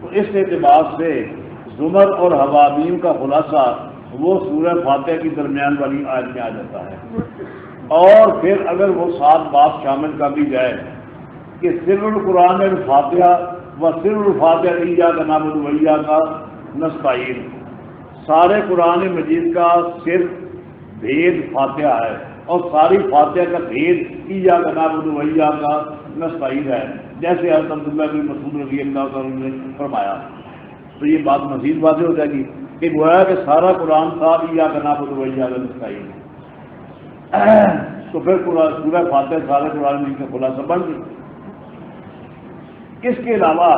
تو اس اعتبار سے زمر اور حوامیم کا خلاصہ وہ سورہ فاتح کی درمیان والی آج میں آ جاتا ہے۔ اور پھر اگر وہ سات بات شامل کر دی جائے کہ سر القرآن الفاتحہ و سر الفاتحہ عیا کا نام الویا کا نسطین سارے قرآن مجید کا صرف بھید فاتحہ ہے اور ساری فاتحہ کا بھید عیا کا نام الویا کا نسطین ہے۔ جیسے حضرت عبداللہ بن مسعود رضی اللہ تعالیٰ نے فرمایا۔ تو یہ بات مزید واضح ہو جائے گی کہ گویا کہ سارا قرآن تھا یا کا نام الویا کا نسطین تو پھر پورا فاتح سارے قرآن مجید کا خلاصہ بن گئی اس کے علاوہ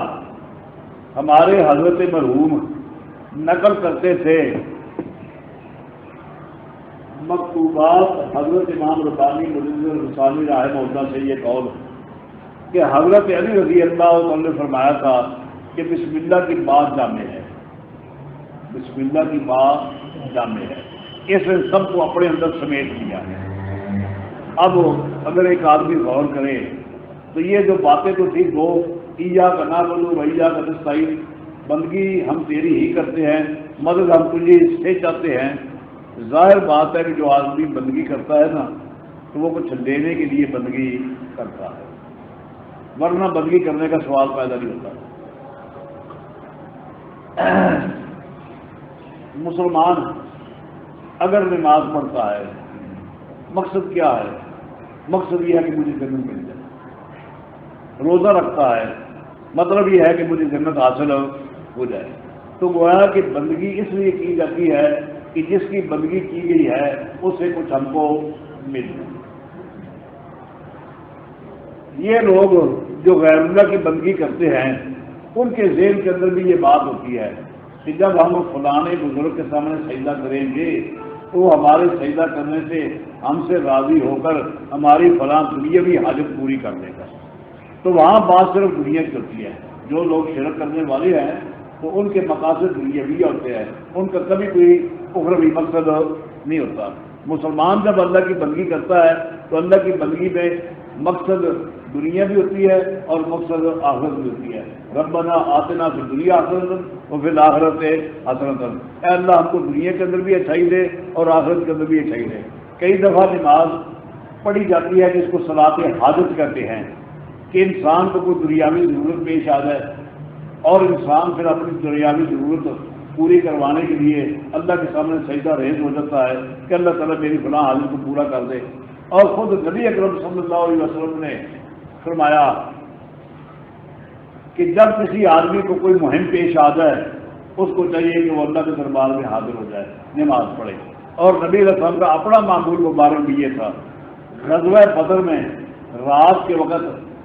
ہمارے حضرت مرحوم نقل کرتے تھے مکتوبات حضرت امام ربانی مجھے رسانی رائے محدہ سے یہ قول کہ حضرت علی رضی اللہ نے فرمایا تھا کہ بسم اللہ کی بات جامع ہے۔ بسم اللہ کی بات جامع ہے۔ اس نے سب کو اپنے اندر سمیٹ لیا۔ ہے اب اگر ایک آدمی غور کرے، تو یہ جو باتیں تو ٹھیک ہو عیا کا نا بولو بھیا کا دستائی بندگی ہم تیری ہی کرتے ہیں مدد ہم تجھے سے چاہتے ہیں۔ ظاہر بات ہے کہ جو آدمی بندگی کرتا ہے نا، تو وہ کچھ لینے کے لیے بندگی کرتا ہے۔ ورنہ بندگی کرنے کا سوال پیدا نہیں ہوتا۔ مسلمان اگر نماز پڑھتا ہے، مقصد کیا ہے؟ مقصد یہ ہے کہ مجھے جنت مل جائے۔ روزہ رکھتا ہے مطلب یہ ہے کہ مجھے جنت حاصل ہو جائے۔ تو گویا کہ بندگی اس لیے کی جاتی ہے کہ جس کی بندگی کی گئی ہے اس سے کچھ ہم کو مل جائے۔ یہ لوگ جو غیر اللہ کی بندگی کرتے ہیں، ان کے ذہن کے اندر بھی یہ بات ہوتی ہے کہ جب ہم فلانے بزرگ کے سامنے سجدہ کریں گے تو ہمارے سجدہ کرنے سے ہم سے راضی ہو کر ہماری فلاں دنیا بھی حاجت پوری کر دے گا۔ تو وہاں بات صرف دنیا کی ہوتی ہے۔ جو لوگ شرک کرنے والے ہیں، تو ان کے مقاصد دنیا بھی ہوتے ہیں۔ ان کا کبھی کوئی اخروی مقصد نہیں ہوتا۔ مسلمان جب اللہ کی بندگی کرتا ہے، تو اللہ کی بندگی میں مقصد دنیا بھی ہوتی ہے اور مقصد آخرت بھی ہوتی ہے۔ ربنا آتنا پھر دنیا آخرت اور پھر آخرت حسرت اے اللہ، ہم کو دنیا کے اندر بھی اچھائی دے اور آخرت کے اندر بھی اچھائی دے۔ کئی دفعہ نماز پڑھی جاتی ہے جس کو صلاح حاجت کرتے ہیں کہ انسان کو کوئی دنیاوی ضرورت پیش آ جائے اور انسان پھر اپنی دنیاوی ضرورت پوری کروانے کے لیے اللہ کے سامنے سجدہ ریز ہو جاتا ہے کہ اللہ تعالیٰ میری فلاں حاضر کو پورا کر دے۔ اور خود نبی اکرم صلی اللہ علیہ وسلم نے فرمایا کہ جب کسی آدمی کو کوئی مہم پیش آ جائے، اس کو چاہیے کہ وہ اللہ کے دربار میں حاضر ہو جائے، نماز پڑھے۔ اور نبی رسم کا اپنا معمول مبارک بھی یہ تھا۔ غزوہ فضر میں رات کے وقت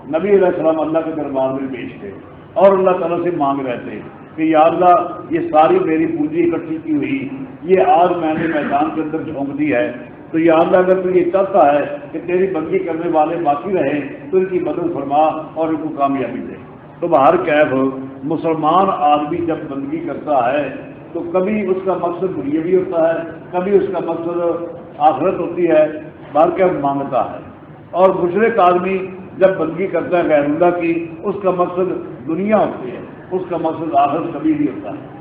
نبی علیہ السلام اللہ کے دربار میں پیش تھے اور اللہ تعالیٰ سے مانگ رہے تھے کہ یا اللہ، یہ ساری میری پونجی اکٹھی کی ہوئی، یہ آج میں نے میدان کے اندر جھونک دی ہے۔ تو یہ اللہ اگر تو یہ چاہتا ہے کہ تیری بندگی کرنے والے باقی رہیں، تو ان کی مدد فرما اور ان کو کامیابی دے۔ تو باہر کیف، مسلمان آدمی جب بندگی کرتا ہے، تو کبھی اس کا مقصد یہ بھی ہوتا ہے، کبھی اس کا مقصد آخرت ہوتی ہے باہر کیف مانگتا ہے۔ اور مشرق آدمی جب بندگی کرتا ہے غیر اللہ کی، اس کا مقصد دنیا ہوتی ہے، اس کا مقصد آخر کبھی نہیں ہوتا۔ ہے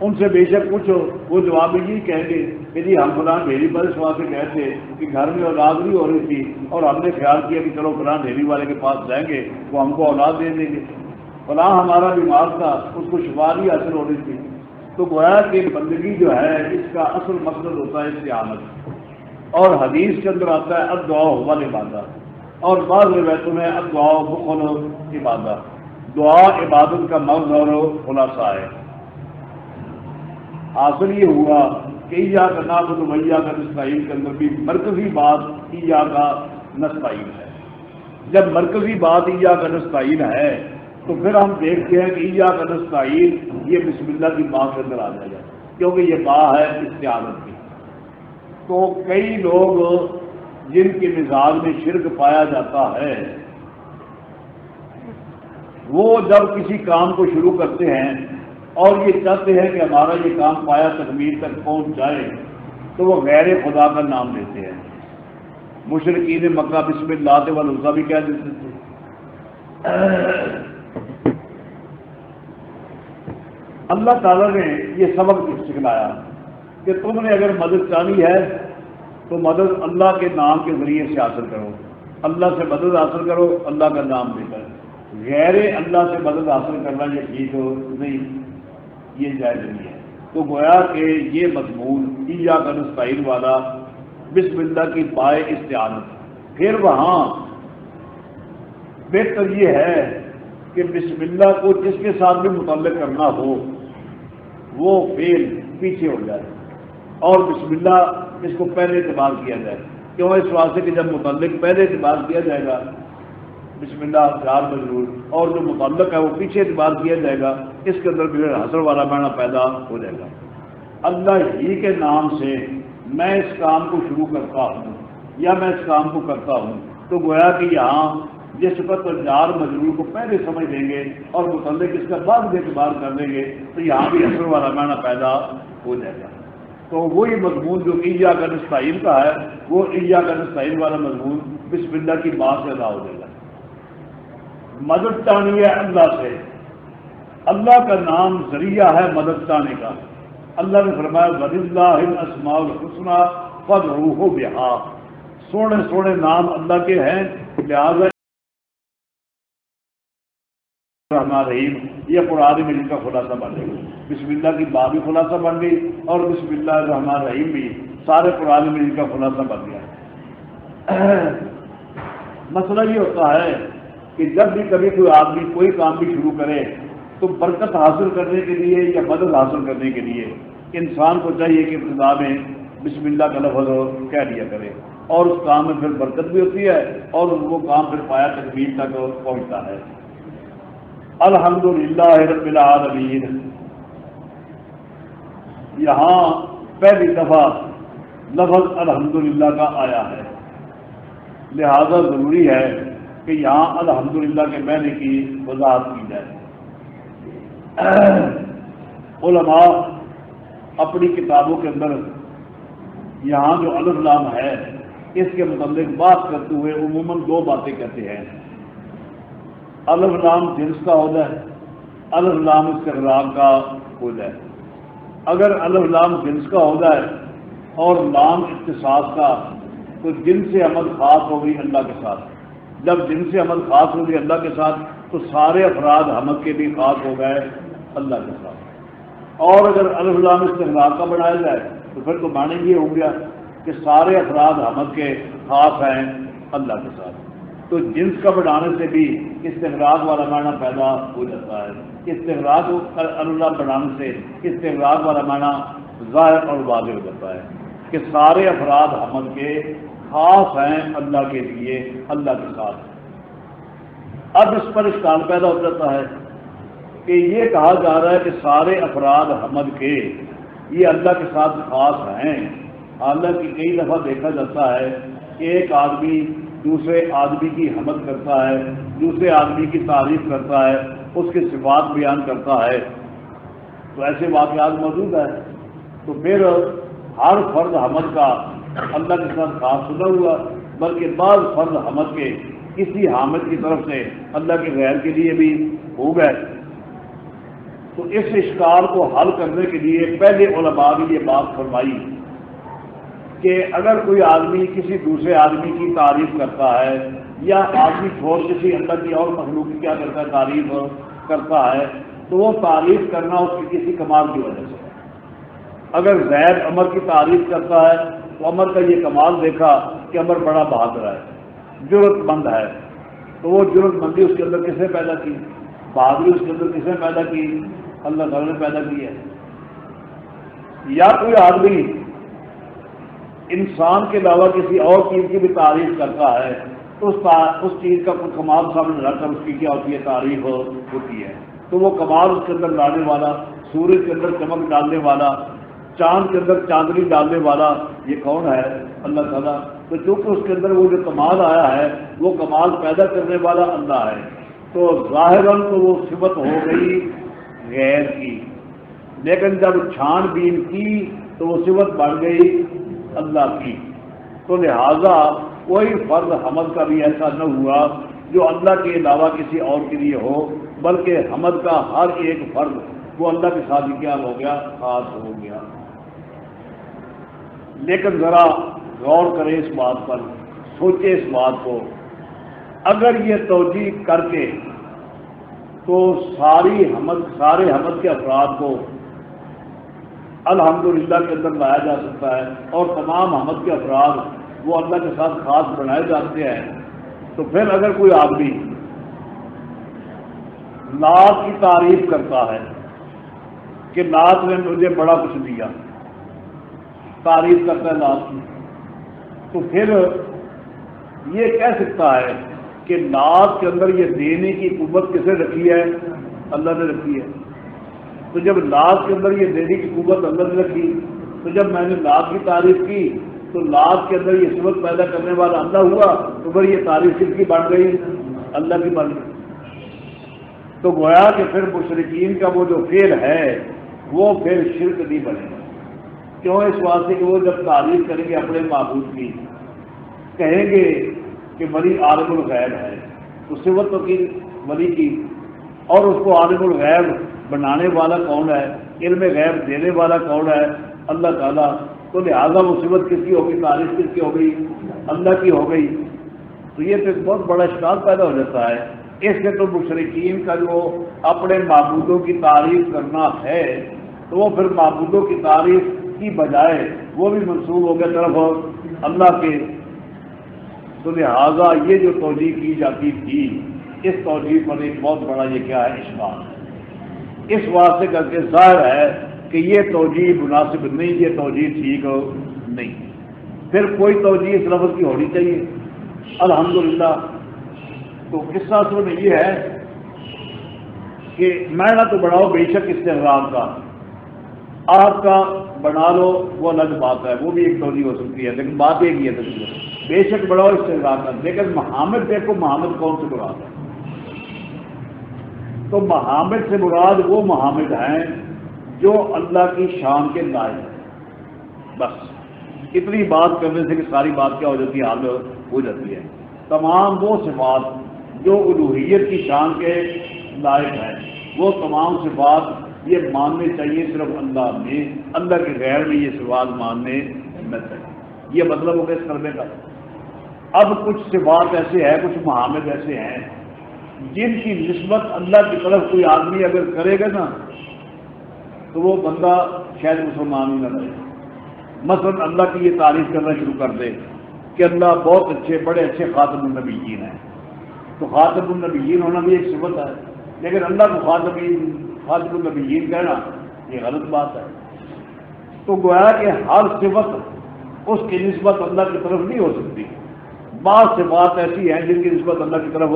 ان سے بے شک کچھ وہ جواب یہی کہیں گے کہ جی ہم فلاں ڈھیری پر اس واسطے کہتے کہ گھر میں اولاد نہیں ہو رہی تھی اور ہم نے خیال کیا کہ چلو فلاں ڈھیری والے کے پاس جائیں گے، وہ ہم کو اولاد دے دیں گے۔ فلاں ہمارا بیمار تھا، اس کو شفا نہیں حاصل ہو رہی تھی۔ تو گویا کہ بندگی جو ہے، اس کا اصل مقصد ہوتا ہے استعانت۔ اور حدیث کے اندر آتا ہے اب دعا ہوا عبادت اور بعض روایتوں میں اب دعا بخل عبادت دعا عبادت کا مغز اور خلاصہ ہے۔ حاصل یہ ہوا کہ یا کا نام میاں کا نسائل کے اندر بھی مرکزی بات یا کا نسائل ہے۔ جب مرکزی بات یا کا نسائل ہے، تو پھر ہم دیکھتے ہیں کہ یا کا نسائل یہ بسم اللہ کی بات کے اندر آ جائے گا، کیونکہ یہ با ہے استعادت کی۔ تو کئی لوگ جن کے مزاج میں شرک پایا جاتا ہے، وہ جب کسی کام کو شروع کرتے ہیں اور یہ چاہتے ہیں کہ ہمارا یہ کام پایا تکمیل تک پہنچ جائے، تو وہ غیر خدا کا نام لیتے ہیں۔ مشرقین مکہ بسم اللہ والزا بھی کہہ دیتے تھے۔ اللہ تعالیٰ نے یہ سبق سکھلایا کہ تم نے اگر مدد چاہی ہے، تو مدد اللہ کے نام کے ذریعے سے حاصل کرو۔ اللہ سے مدد حاصل کرو، اللہ کا نام لے کر غیر اللہ سے مدد حاصل کرنا یہ ٹھیک ہو نہیں۔ یہ جائز نہیں ہے۔ تو گویا کہ یہ مضمون ایجا کا نسائل والا بسم اللہ کی پائے استعانت۔ پھر وہاں بہتر یہ ہے کہ بسم اللہ کو جس کے ساتھ بھی متعلق کرنا ہو، وہ فیل پیچھے ہو جائے۔ اور بسم اللہ اس کو پہلے اعتبار کیا جائے۔ کیوں؟ اس واسطے کہ جب متعلق پہلے اعتبار کیا جائے گا بسم اللہ چار مضرور اور جو متعلق ہے، وہ پیچھے اعتبار کیا جائے گا، اس کے اندر بھی حضر والا معنی پیدا ہو جائے گا۔ اللہ ہی کے نام سے میں اس کام کو شروع کرتا ہوں، یا میں اس کام کو کرتا ہوں، تو گویا کہ یہاں جس وقت جار مجرور کو پہلے سمجھ دیں گے اور متعلق اس کا بعد بھی اعتبار کر دیں گے، تو یہاں بھی اثر والا معنی پیدا ہو جائے گا۔ تو وہی مضمون جو ایجا کا کا ہے، وہ ایجا کا والا مضمون بسم اللہ کی بات سے ادا ہو جائے گا۔ مدد چاہنی ہے اللہ سے۔ اللہ کا نام ذریعہ ہے مدد چاہنے کا۔ اللہ نے فرمایا ود اللہ اسماء الحسنہ فض روح بہا سونے سونے نام اللہ کے ہیں۔ لہٰذا رحمان رحیم یہ قرآن مجید کا خلاصہ بن گئی بسم اللہ کی بات بھی خلاصہ بن گئی اور بسم اللہ الرحمن رحیم بھی سارے قرآن مجید کا خلاصہ بن گیا۔ مسئلہ یہ ہوتا ہے کہ جب بھی کبھی کوئی آدمی کوئی کام بھی شروع کرے تو برکت حاصل کرنے کے لیے یا مدد حاصل کرنے کے لیے انسان کو چاہیے کہ ابتدا میں بسم اللہ کا لفظ کہہ دیا کرے اور اس کام میں پھر برکت بھی ہوتی ہے اور وہ کام پھر پایا تکمیل تک پہنچتا ہے۔ الحمد للہ رب العالمین۔ یہاں پہلی دفعہ لفظ الحمد للہ کا آیا ہے۔ لہذا ضروری ہے کہ یہاں الحمدللہ کے معنی کی وضاحت کی جائے۔ علماء اپنی کتابوں کے اندر یہاں جو الفلام ہے، اس کے متعلق بات کرتے ہوئے عموماً دو باتیں کہتے ہیں۔ الفلام جنس کا عہدہ ہے الفلام استغرام کا عہدہ ہے۔ اگر الفلام جنس کا عہدہ ہے اور لام اختصاص کا، تو جن سے عمل خاص ہو گئی اللہ کے ساتھ۔ جب جن سے عمل خاص ہو گئی اللہ کے ساتھ، تو سارے افراد حمد کے بھی خاص ہو گئے اللہ کے ساتھ۔ اور اگر اللہ استحراک کا بنایا جائے، تو پھر تو معنی یہ ہو گیا کہ سارے افراد حمد کے خاص ہیں اللہ کے ساتھ۔ تو جنس کا بڑھانے سے بھی استحراک والا معنی پیدا ہو جاتا ہے۔ استحراک اللہ بڑھانے سے استحراک والا معنی ظاہر اور واضح ہو جاتا ہے کہ سارے افراد حمد کے خاص ہیں اللہ کے لیے، اللہ کے ساتھ۔ اب اس پر اشکال پیدا ہو جاتا ہے کہ یہ کہا جا رہا ہے کہ سارے افراد حمد کے، یہ اللہ کے ساتھ خاص ہیں۔ حالانکہ کئی دفعہ دیکھا جاتا ہے کہ ایک آدمی دوسرے آدمی کی حمد کرتا ہے، دوسرے آدمی کی تعریف کرتا ہے، اس کے صفات بیان کرتا ہے۔ تو ایسے واقعات موجود ہیں۔ تو پھر ہر فرد حمد کا اللہ کے ساتھ خاص شدہ ہوا، بلکہ بعض فرض حمد کے کسی حامد کی طرف سے اللہ کے غیر کے لیے بھی ہو گئے۔ تو اس اشکال کو حل کرنے کے لیے پہلے علماء نے یہ بات فرمائی کہ اگر کوئی آدمی کسی دوسرے آدمی کی تعریف کرتا ہے یا آدمی چھوڑ کسی اللہ کی اور مخلوق کی کیا کرتا ہے، تعریف کرتا ہے، تو وہ تعریف کرنا اس کی کسی کمال کی وجہ سے۔ اگر زید امر کی تعریف کرتا ہے تو امر کا یہ کمال دیکھا کہ امر بڑا بہادر ہے ضرورت مند ہے۔ تو وہ ضرورت مندی اس کے اندر کس نے پیدا کی؟ بہادری اس کے اندر کس نے پیدا کی؟ اللہ تعالیٰ نے پیدا کی ہے۔ یا کوئی آدمی انسان کے علاوہ کسی اور چیز کی بھی تعریف کرتا ہے، تو اس اس چیز کا کوئی کمال سامنے رکھ کر اس کی کیا ہوتی ہے؟ تعریف ہوتی ہے۔ تو وہ کمال اس کے اندر لانے والا، سورج کے اندر چمک ڈالنے والا چاند کے اندر چاندنی ڈالنے والا یہ کون ہے؟ اللہ تعالیٰ۔ تو چونکہ اس کے اندر وہ جو کمال آیا ہے، وہ کمال پیدا کرنے والا اللہ ہے۔ تو ظاہر تو وہ صفت ہو گئی غیر کی۔ لیکن جب چھان بین کی تو وہ صفت بڑھ گئی اللہ کی۔ تو لہذا کوئی فرض حمد کا بھی ایسا نہ ہوا جو اللہ کے علاوہ کسی اور کے لیے ہو، بلکہ حمد کا ہر ایک فرض وہ اللہ کے ساتھ کیا ہو گیا، خاص ہو گیا۔ لیکن ذرا غور کریں اس بات پر سوچے اس بات کو۔ اگر یہ توجہ کر کے تو ساری حمد، سارے حمد کے افراد کو الحمدللہ کے اندر لایا جا سکتا ہے اور تمام حمد کے افراد وہ اللہ کے ساتھ خاص بنائے جاتے ہیں۔ تو پھر اگر کوئی آدمی نعت کی تعریف کرتا ہے کہ نعت نے مجھے بڑا کچھ دیا تعریف کرتا ہے نعت کی۔ تو پھر یہ کہہ سکتا ہے کہ نعت کے اندر یہ دینے کی قوت کسے رکھی ہے؟ اللہ نے رکھی ہے۔ تو جب نعت کے اندر یہ دینے کی قوت اللہ نے رکھی، تو جب میں نے نعت کی تعریف کی، تو نعت کے اندر یہ صبح پیدا کرنے والا اللہ ہوا، تو پھر یہ تعریف کس کی بن گئی؟ اللہ کی بن گئی۔ تو گویا کہ پھر مشرقین کا وہ جو فیل ہے، وہ پھر شرک نہیں بنے۔ گا کیوں اس واسطے کہ وہ جب تعریف کریں گے اپنے معبود کی، کہیں گے کہ ولی عالم الغیب ہے۔ تو صفت تو کی ولی کی۔ اور اس کو عالم الغیب بنانے والا کون ہے؟ علم غیب دینے والا کون ہے؟ اللہ تعالیٰ۔ تو لہٰذا مصیبت کس کی ہوگی؟ تعریف کس کی ہو گئی اللہ کی ہو گئی تو یہ تو ایک بہت بڑا شکار پیدا ہو جاتا ہے۔ اس سے تو مشرقین کا جو اپنے معبودوں کی تعریف کرنا ہے، تو وہ پھر معبودوں کی تعریف کی بجائے وہ بھی منسوخ ہو گیا طرف اللہ کے۔ تو لہٰذا یہ جو توجہ کی جاتی تھی، اس توجہ پر ایک بہت بڑا یہ کیا ہے اشکال اس واسطے کر کے ظاہر ہے کہ یہ توجہ مناسب نہیں، یہ توجہ ٹھیک نہیں۔ پھر کوئی توجہ اس لفظ کی ہونی چاہیے۔ الحمدللہ۔ تو اس اصل میں یہ ہے کہ میں نہ تو بڑھاؤ، بے شک استحرام کا۔ آپ کا بنا لو، وہ الگ بات ہے، وہ بھی ایک توجہ ہو سکتی ہے، لیکن بات ایک ہی ہے بے شک بڑھاؤ اس سے لیکن محمد دیکھو، محمد کون سے مراد ہے؟ تو محمد سے مراد وہ محمد ہیں جو اللہ کی شان کے لائق ہیں۔ بس، اتنی بات کرنے سے کہ ساری بات کیا ہو جاتی ہے، حال ہو جاتی ہے۔ تمام وہ صفات جو الوحیت کی شان کے لائق ہیں، وہ تمام صفات یہ ماننے چاہیے صرف اللہ میں اللہ کے غیر میں یہ سوال ماننے نہ چاہیے۔ یہ مطلب ہو گیا اس کرنے کا۔ اب کچھ صفات ایسے ہیں، کچھ محامد ایسے ہیں، جن کی نسبت اللہ کی طرف کوئی آدمی اگر کرے گا نا، تو وہ بندہ شاید مسلمان ہی نہ رہے۔ مثلا اللہ کی یہ تعریف کرنا شروع کر دے کہ اللہ بہت اچھے، بڑے اچھے خاتم النبیین ہیں۔ تو خاتم النبیین ہونا بھی ایک صفت ہے، لیکن اللہ کو خاتم خاتم النبیین کہنا، یہ غلط بات ہے۔ تو گویا کہ ہر صفت اس کی نسبت اللہ کی طرف نہیں ہو سکتی۔ بعض سے بات ایسی ہیں جن کی نسبت اللہ کی طرف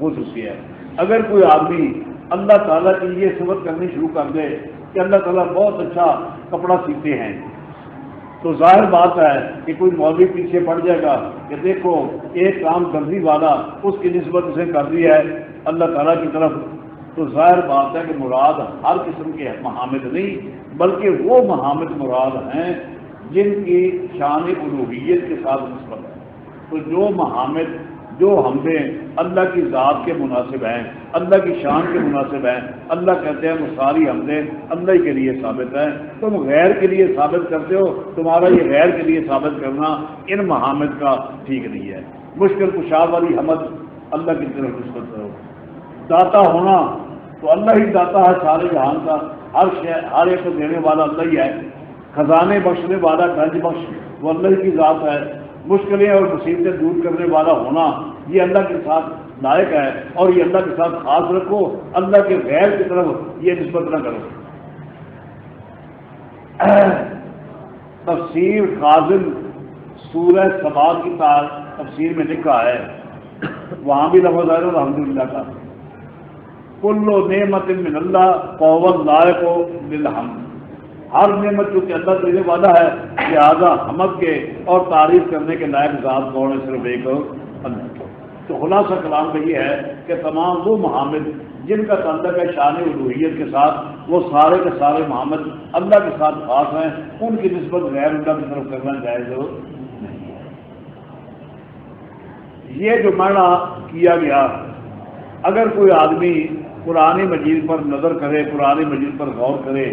ہو سکتی ہے۔ اگر کوئی آدمی اللہ تعالیٰ کی یہ صفت کرنی شروع کر دے کہ اللہ تعالیٰ بہت اچھا کپڑا سیتے ہیں، تو ظاہر بات ہے کہ کوئی مولوی پیچھے پڑ جائے گا کہ دیکھو، ایک کام درزی والا اس کی نسبت اسے کر دی ہے، اللہ تعالیٰ کی طرف تو ظاہر بات ہے کہ مراد ہر قسم کے محامد نہیں، بلکہ وہ محامد مراد ہیں جن کی شان الوحیت کے ساتھ نسبت ہے۔ تو جو محامد، جو ہمیں اللہ کی ذات کے مناسب ہیں، اللہ کی شان کے مناسب ہیں، اللہ کہتے ہیں وہ ساری ہمیں اللہ کے لیے ثابت ہیں۔ تم غیر کے لیے ثابت کرتے ہو، تمہارا یہ غیر کے لیے ثابت کرنا ان محامد کا ٹھیک نہیں ہے۔ مشکل کشاب والی حمد اللہ کی طرف نسبت کرو۔ داتا ہونا تو اللہ ہی داتا ہے سارے جہان کا، ہر ہر ایک کو دینے والا اللہ ہی ہے۔ خزانے بخشنے والا گنج بخش، وہ اللہ کی ذات ہے۔ مشکلیں اور مصیبتیں دور کرنے والا ہونا، یہ اللہ کے ساتھ لائق ہے۔ اور یہ اللہ کے ساتھ خاص رکھو، اللہ کے غیر کی طرف یہ نسبت نہ کرو۔ تفسیر قاضل سورہ سبا کی تفسیر میں لکھا ہے۔ وہاں بھی لفظ ہے الحمد للہ کا۔ کلو نعمت من اللہ قوت لائق و للحم ہر نعمت چونکہ اللہ دینے والا ہے، لہٰذا حمد کے اور تعریف کرنے کے لائق ذات کون ہے؟ صرف ایک اللہ۔ تو خلاصہ کلام کا یہ ہے کہ تمام وہ محمد جن کا تعلق ہے، شان الوحیت کے ساتھ، وہ سارے کے سارے محمد اللہ کے ساتھ خاص ہیں، ان کی نسبت غیر اللہ کی طرف کرنا جائز نہیں ہے۔ یہ جو معنی کیا گیا، اگر کوئی آدمی پرانی مجید پر نظر کرے پرانی مجید پر غور کرے،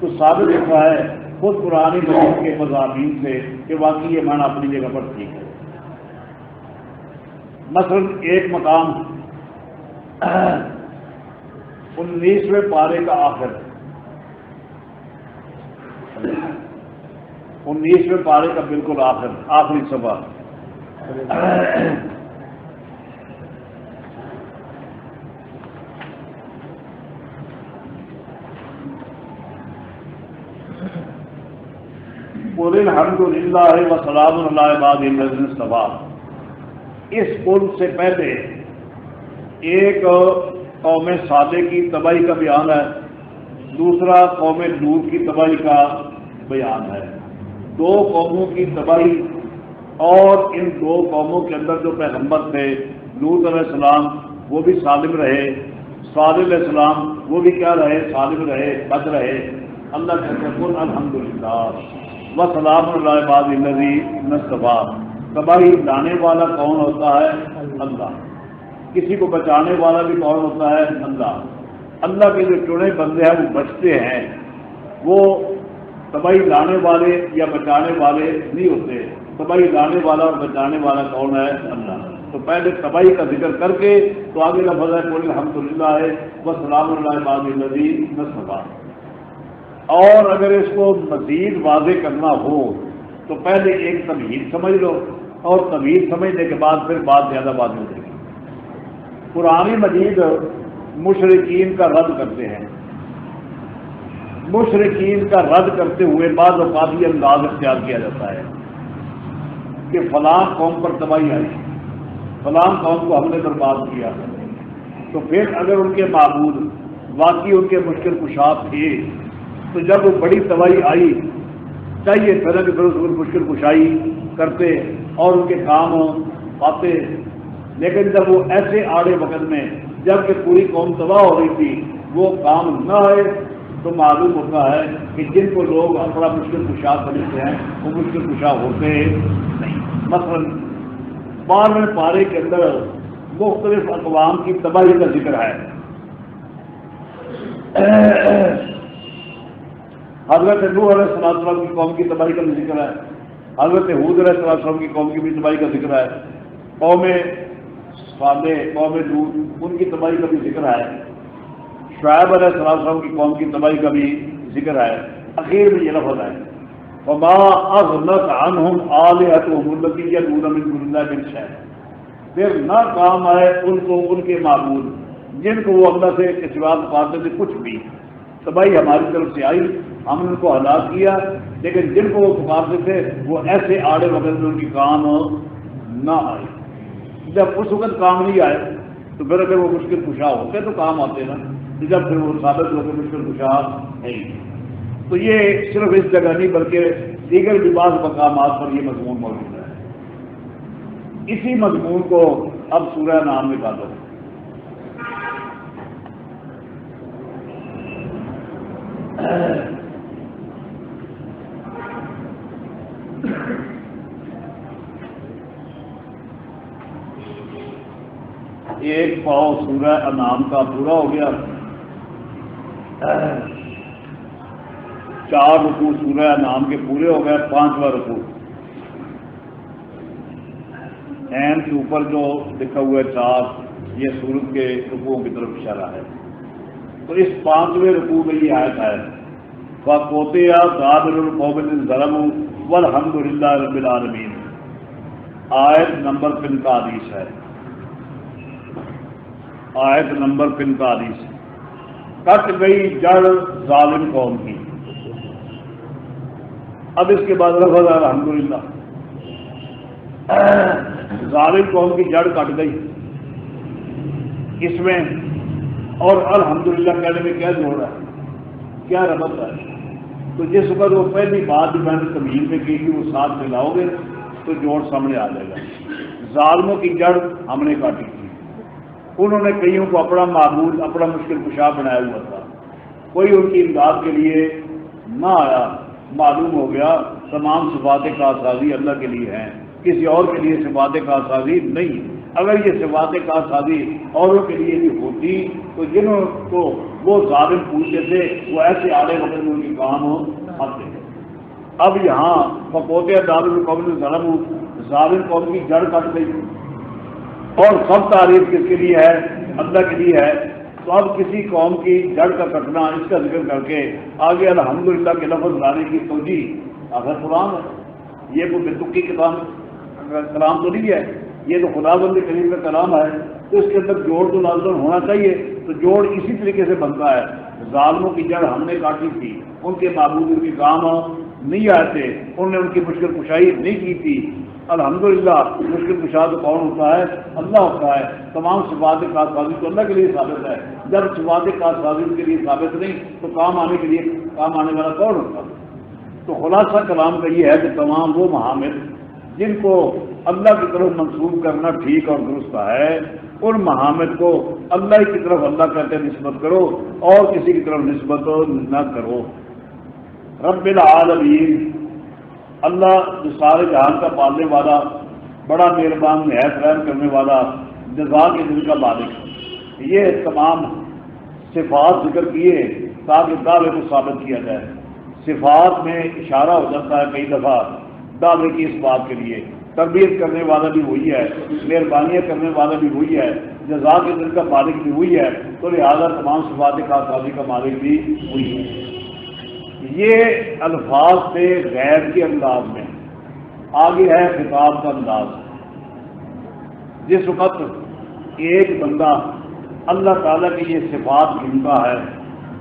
تو ثابت ہوتا ہے، خود پرانی مجید کے مضامین سے کہ واقعی یہ معنی اپنی جگہ پر ٹھیک ہے۔ مثلا ایک مقام انیسویں پارے کا آخر۔ انیسویں پارے کا بالکل آخر، آخری سبا الحمد للہ و سلام اللہ باد صبا اس پل سے پہلے ایک قوم سادے کی تباہی کا بیان ہے، دوسرا قوم نور کی تباہی کا بیان ہے۔ دو قوموں کی تباہی اور ان دو قوموں کے اندر جو پیغمبر تھے نور علیہ السلام، وہ بھی سالم رہے۔ صالح علیہ السلام، وہ بھی کیا رہے؟ سالم رہے بچ رہے۔ اللہ کے الحمد للہ و سلام اللہ باد نصبا تباہی لانے والا کون ہوتا ہے؟ اللہ۔ کسی کو بچانے والا بھی کون ہوتا ہے؟ اللہ۔ اللہ کے جو چنے بندے ہیں، وہ بچتے ہیں۔ وہ تباہی لانے والے یا بچانے والے نہیں ہوتے۔ تباہی لانے والا اور بچانے والا کون ہے؟ اللہ۔ تو پہلے تباہی کا ذکر کر کے تو آگے لفظ ہے کوئی الحمد للہ ہے وہ سلام اللہ باد ندی نہ اور اگر اس کو مزید واضح کرنا ہو تو پہلے ایک تمہید سمجھ لو اور طویل سمجھنے کے بعد پھر بات زیادہ بات ہو جائے گی پرانی مجید مشرقین کا رد کرتے ہیں۔ مشرقین کا رد کرتے ہوئے بعض اوقات یہ انداز اختیار کیا جاتا ہے کہ فلاں قوم پر تباہی آئی۔ فلاں قوم کو ہم نے برباد کیا۔ تو پھر اگر ان کے معبود واقعی ان کے مشکل کشاف تھے تو جب وہ بڑی تباہی آئی، چاہیے پھر پھر اس مشکل کشائی کرتے اور ان کے کام پاتے لیکن جب وہ ایسے آڑے وقت میں، جبکہ پوری قوم تباہ ہو رہی تھی، وہ کام نہ آئے، تو معلوم ہوتا ہے کہ جن کو لوگ اپنا مشکل کشا سمجھتے ہیں، وہ مشکل کشا ہوتے نہیں۔ مثلاً بارہویں پارے کے اندر مختلف اقوام کی تباہی کا ذکر ہے۔ حضرت نور علیہ السلام کی قوم کی تباہی کا ذکر ہے۔ حضرت حود علیہ السلام کی قوم کی بھی تباہی کا ذکر ہے۔ قوم صالح، قوم دور ان کی تباہی کا بھی ذکر ہے۔ شعیب علیہ السلام کی قوم کی تباہی کا بھی ذکر ہے۔ اخیر میں یہ لفظ ہے۔ وما اغنت عنہم آلہتہم التي يدعون من دون اللہ من شیء پھر نہ کام آئے ان کو، ان کے معبود، جن کو وہ اللہ سے سوا پاتے تھے کچھ بھی۔ تباہی ہماری طرف سے آئی۔ ہم نے ان کو ہلاک کیا، لیکن جن کو وہ پکارتے تھے، وہ ایسے آڑے وغیرہ میں ان کی کام نہ آئے۔ جب اس وقت کام نہیں آئے، تو پھر اگر وہ مشکل کشا ہوتے تو کام آتے نا۔ جب پھر وہ ثابت ہو کے مشکل کشا ہے تو یہ صرف اس جگہ نہیں، بلکہ دیگر بھی بعض مقامات پر یہ مضمون موجود ہے۔ اسی مضمون کو اب سورہ نام نکالو ایک پاؤ سورہ انعام کا پورا ہو گیا۔ چار رکو سورہ انعام کے پورے ہو گئے، پانچواں رکو این کے اوپر جو لکھا ہوا ہے چار، یہ سورت کے رکوؤں کی طرف اشارہ ہے۔ تو اس پانچویں رکوع میں یہ آیت ہے۔ فقوتیا قابل القوبل ظلم والحمد للہ رب العالمین۔ آیت نمبر پینتالیس ہے۔ آیت نمبر پینتالیس۔ کٹ گئی جڑ ظالم قوم کی۔ اب اس کے بعد لفظ الحمد للہ ظالم قوم کی جڑ کٹ گئی۔ اس میں اور الحمدللہ کہنے میں کیا جوڑ ہے؟ کیا ربط ہے؟ تو جس وقت وہ پہلی بات جو میں نے تمہین میں کی وہ ساتھ میں لاؤ گے تو جوڑ سامنے آ جائے گا۔ ظالموں کی جڑ ہم نے کاٹی تھی۔ انہوں نے کئیوں کو اپنا معمول اپنا مشکل کشا بنایا ہوا تھا۔ کوئی ان کی امداد کے لیے نہ آیا۔ معلوم ہو گیا، تمام صفات کا سازی اللہ کے لیے ہیں کسی اور کے لیے صفات کا سازی نہیں۔ اگر یہ صفات کا سازی اوروں کے لیے بھی ہوتی تو جنہوں کو وہ ظالم پوچھتے تھے، وہ ایسے آڑے وقت میں ان کی کام آتے اب یہاں فقوت دار القوم ظلم ظالم قوم کی جڑ کٹ گئی۔ اور سب تعریف کس کے لیے ہے؟ اللہ کے لیے ہے۔ تو اب کسی قوم کی جڑ کا کٹنا، اس کا ذکر کر کے آگے الحمدللہ کے لفظ لانے کی توجہ آخر قرآن ہے، یہ کوئی بتکی کتاب کلام تو نہیں ہے۔ یہ تو خدا بند کریم کا کلام ہے تو اس کے اندر جوڑ تو لازم ہونا چاہیے، تو جوڑ اسی طریقے سے بنتا ہے۔ ظالموں کی جڑ ہم نے کاٹی تھی، ان کے معبود ان کے کام نہیں آئے تھے، انہوں نے ان کی مشکل کشائی نہیں کی تھی۔ الحمدللہ، مشکل کشا تو کون ہوتا ہے؟ اللہ ہوتا ہے۔ تمام صفات کا سازی تو اللہ کے لیے ثابت ہے۔ جب صفات کا سازی کے لیے ثابت نہیں، تو کام آنے کے لیے کام آنے والا کون ہوتا؟ ہے تو خلاصہ کلام کا یہ ہے کہ تمام وہ محامد جن کو اللہ کی طرف منسوخ کرنا ٹھیک اور درست ہے، ان محامد کو اللہ کی طرف اللہ کہتے نسبت کرو اور کسی کی طرف نسبت نہ کرو۔ رب العالمین، اللہ جو سارے جہان کا پالنے والا، بڑا مہربان، نہایت رحم کرنے والا جزا کے دل کا مالک یہ تمام صفات ذکر کیے تاکہ دعوے کو ثابت کیا جائے۔ صفات میں اشارہ ہو جاتا ہے کئی دفعہ دعوے کی اس بات کے لیے۔ تربیت کرنے والا بھی وہی ہے، مہربانیاں کرنے والا بھی وہی ہے، جزا کے دل کا مالک بھی وہی ہے، تو لہٰذا تمام صفات کا کا مالک بھی وہی ہے۔ یہ الفاظ سے غیر کے انداز میں۔ آگے ہے خطاب کا انداز۔ جس وقت ایک بندہ اللہ تعالیٰ کی یہ صفات گنتا ہے،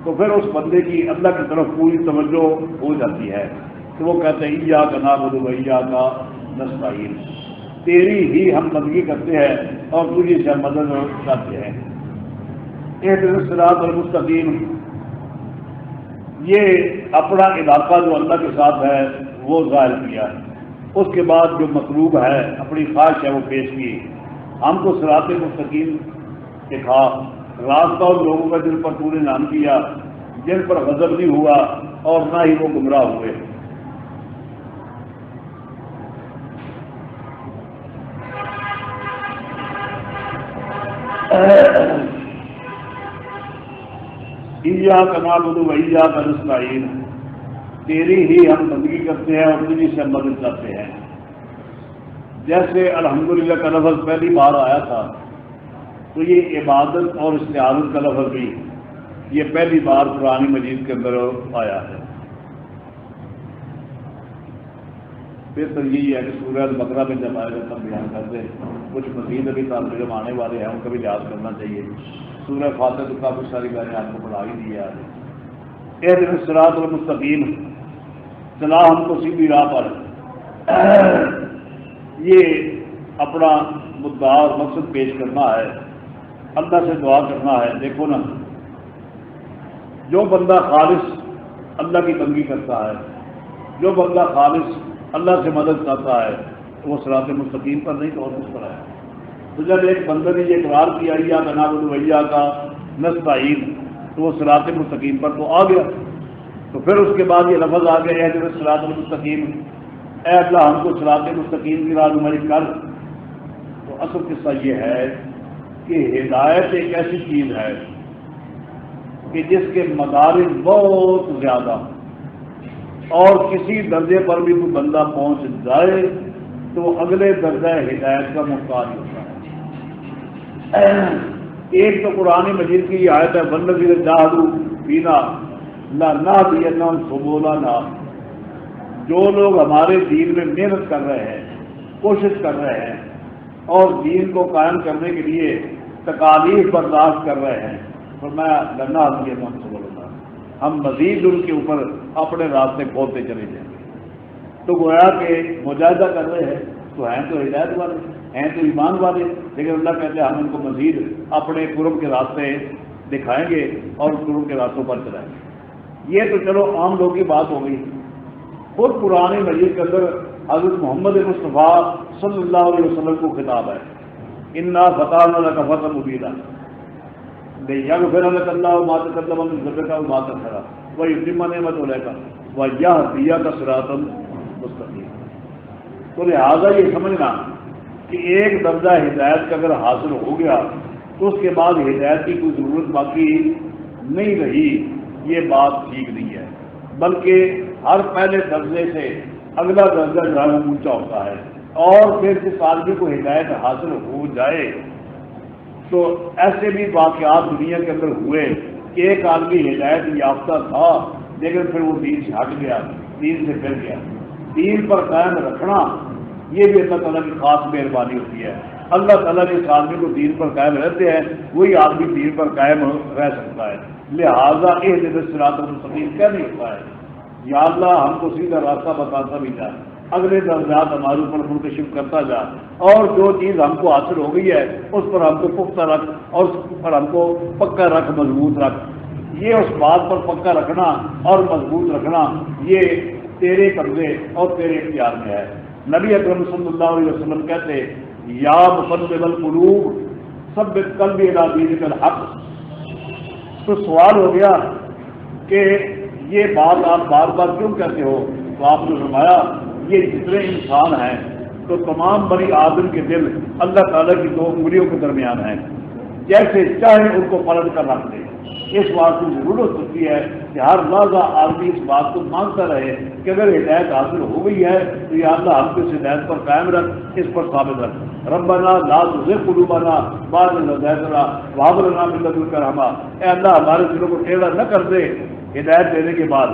تو پھر اس بندے کی اللہ کی طرف پوری توجہ ہو جاتی ہے۔ تو وہ کہتے ہیں یا کا نام بھیا کا نسائل تیری ہی ہم بندگی کرتے ہیں اور تجھے سے مدد چاہتے ہیں ایک رات یہ اپنا علاقہ جو اللہ کے ساتھ ہے، وہ ظاہر کیا۔ اس کے بعد جو مطلوب ہے، اپنی خواہش ہے، وہ پیش کی۔ ہم کو سرات مستقیم دکھا راستہ اور لوگوں کا جن پر پورے نام کیا، جن پر غضب نہیں ہوا اور نہ ہی وہ گمراہ ہوئے۔ کا بدو کا نسائن تیری ہی ہم بندگی کرتے ہیں اور تجھی سے مدد کرتے ہیں۔ جیسے الحمدللہ کا لفظ پہلی بار آیا تھا، تو یہ عبادت اور استعادت کا لفظ بھی یہ پہلی بار پرانی مجید کے اندر آیا ہے۔ پھر تو یہی ہے کہ سورج بکرا میں جب آئے گا تب بیان کرتے کچھ مزید ابھی طالب آنے والے ہیں، ان کا بھی لحاظ کرنا چاہیے۔ سورہ فاتح تو کافی ساری میں نے آپ کو پڑھا ہی دی ہے۔ آج دن سراط المستقیم۔ چلا ہم کو سیدھی راہ پر۔ یہ اپنا مدعا اور مقصد پیش کرنا ہے۔ اللہ سے دعا کرنا ہے۔ دیکھو نا، جو بندہ خالص اللہ کی بندگی کرتا ہے، جو بندہ خالص اللہ سے مدد کرتا ہے، وہ سراط مستقیم پر نہیں تو اور کس پر ہے۔ تو جب ایک بندر نے یہ اقرار کیا، یا کا الویا کا نسطین تو وہ سراط مستقیم پر تو آ گیا۔ تو پھر اس کے بعد یہ لفظ آ گیا ہے سراط المستقیم اے اللہ، ہم کو سراط مستقیم کی رہنمائی کر۔ تو اصل قصہ یہ ہے کہ ہدایت ایک ایسی چیز ہے کہ جس کے مدارس بہت زیادہ اور کسی درجے پر بھی کوئی بندہ پہنچ جائے تو اگلے درجہ ہدایت کا محتاج ہوتا ہے۔ ایک تو قرآن مجید کی آیت ہے بند جہادو بینا نہ دیا نام سبولا نہ جو لوگ ہمارے دین میں محنت کر رہے ہیں، کوشش کر رہے ہیں، اور دین کو قائم کرنے کے لیے تکالیف برداشت کر رہے ہیں تو میں لنا دیا نام سبولا ہم مزید ان کے اوپر اپنے راستے کھولتے چلے جائیں۔ گے تو گویا کہ مجاہدہ کر رہے ہیں، تو ہیں تو ہدایت والے، ہیں تو ایمان والے، لیکن اللہ کہتے ہیں ہم ان کو مزید اپنے قرب کے راستے دکھائیں گے اور قرب کے راستوں پر چلائیں گے۔ یہ تو چلو عام لوگ کی بات ہو گئی۔ خود پرانے مجید کے اندر حضرت محمد مصطفیٰ صلی اللہ علیہ وسلم کو خطاب ہے۔ انا فتح اللہ کا فتح مبینہ بے پھر اللہ اللہ مات کرتا ذبح کا مات کرا وہ اتما نعمت ہو رہے گا۔ وہ یہ دیا کا سراتم مستقیم۔ تو لہٰذا یہ سمجھنا کہ ایک درجہ ہدایت کا اگر حاصل ہو گیا، تو اس کے بعد ہدایت کی کوئی ضرورت باقی نہیں رہی، یہ بات ٹھیک نہیں ہے۔ بلکہ ہر پہلے درجے سے اگلا درجہ جو ہے وہ اونچا ہوتا ہے۔ اور پھر جس آدمی کو ہدایت حاصل ہو جائے تو ایسے بھی واقعات دنیا کے اندر ہوئے کہ ایک آدمی ہدایت یافتہ تھا، لیکن پھر وہ دین سے ہٹ گیا، دین سے پھر گیا۔ دین پر قائم رکھنا، یہ بھی اللہ تعالیٰ کی خاص مہربانی ہوتی ہے۔ اللہ تعالیٰ جس آدمی کو دین پر قائم رہتے ہیں، وہی آدمی دین پر قائم رہ سکتا ہے۔ لہٰذا یہ جیسے سراط المستقیم کیا نہیں ہوتا ہے؟ یا اللہ ہم کو سیدھا راستہ بتاتا بھی جائے۔ اگلے درجات ہمارے اوپر منتشب کرتا جا۔ اور جو چیز ہم کو حاصل ہو گئی ہے، اس پر ہم کو پختہ رکھ اور اس پر ہم کو پکا رکھ، مضبوط رکھ۔ یہ اس بات پر پکا رکھنا اور مضبوط رکھنا، یہ تیرے قبضے اور تیرے اختیار میں ہے۔ نبی اکرم صلی اللہ علیہ وسلم کہتے، یا مصنف القلوب سب کل بھی دین کل حق تو سوال ہو گیا کہ یہ بات آپ بار بار کیوں کہتے ہو؟ تو آپ نے فرمایا یہ جتنے انسان ہیں، تو تمام بڑی آدم کے دل اللہ تعالیٰ کی دو انگلیوں کے درمیان ہیں۔ جیسے چاہے ان کو پلٹ کر رکھ دے۔ اس بات کی ضرورت ہوتی ہے کہ ہر لحظہ آدمی اس بات کو مانگتا رہے کہ اگر ہدایت حاصل ہو گئی ہے، تو یہ اللہ ہم کو اس ہدایت پر قائم رکھ، اس پر ثابت رکھ۔ ربنا لا تزغ قلوبنا بعد إذ هديتنا وهب لنا من لدنك رحمة۔ اے اللہ، ہمارے دلوں کو ٹیڑھا نہ کر دے۔ ہدایت دینے کے بعد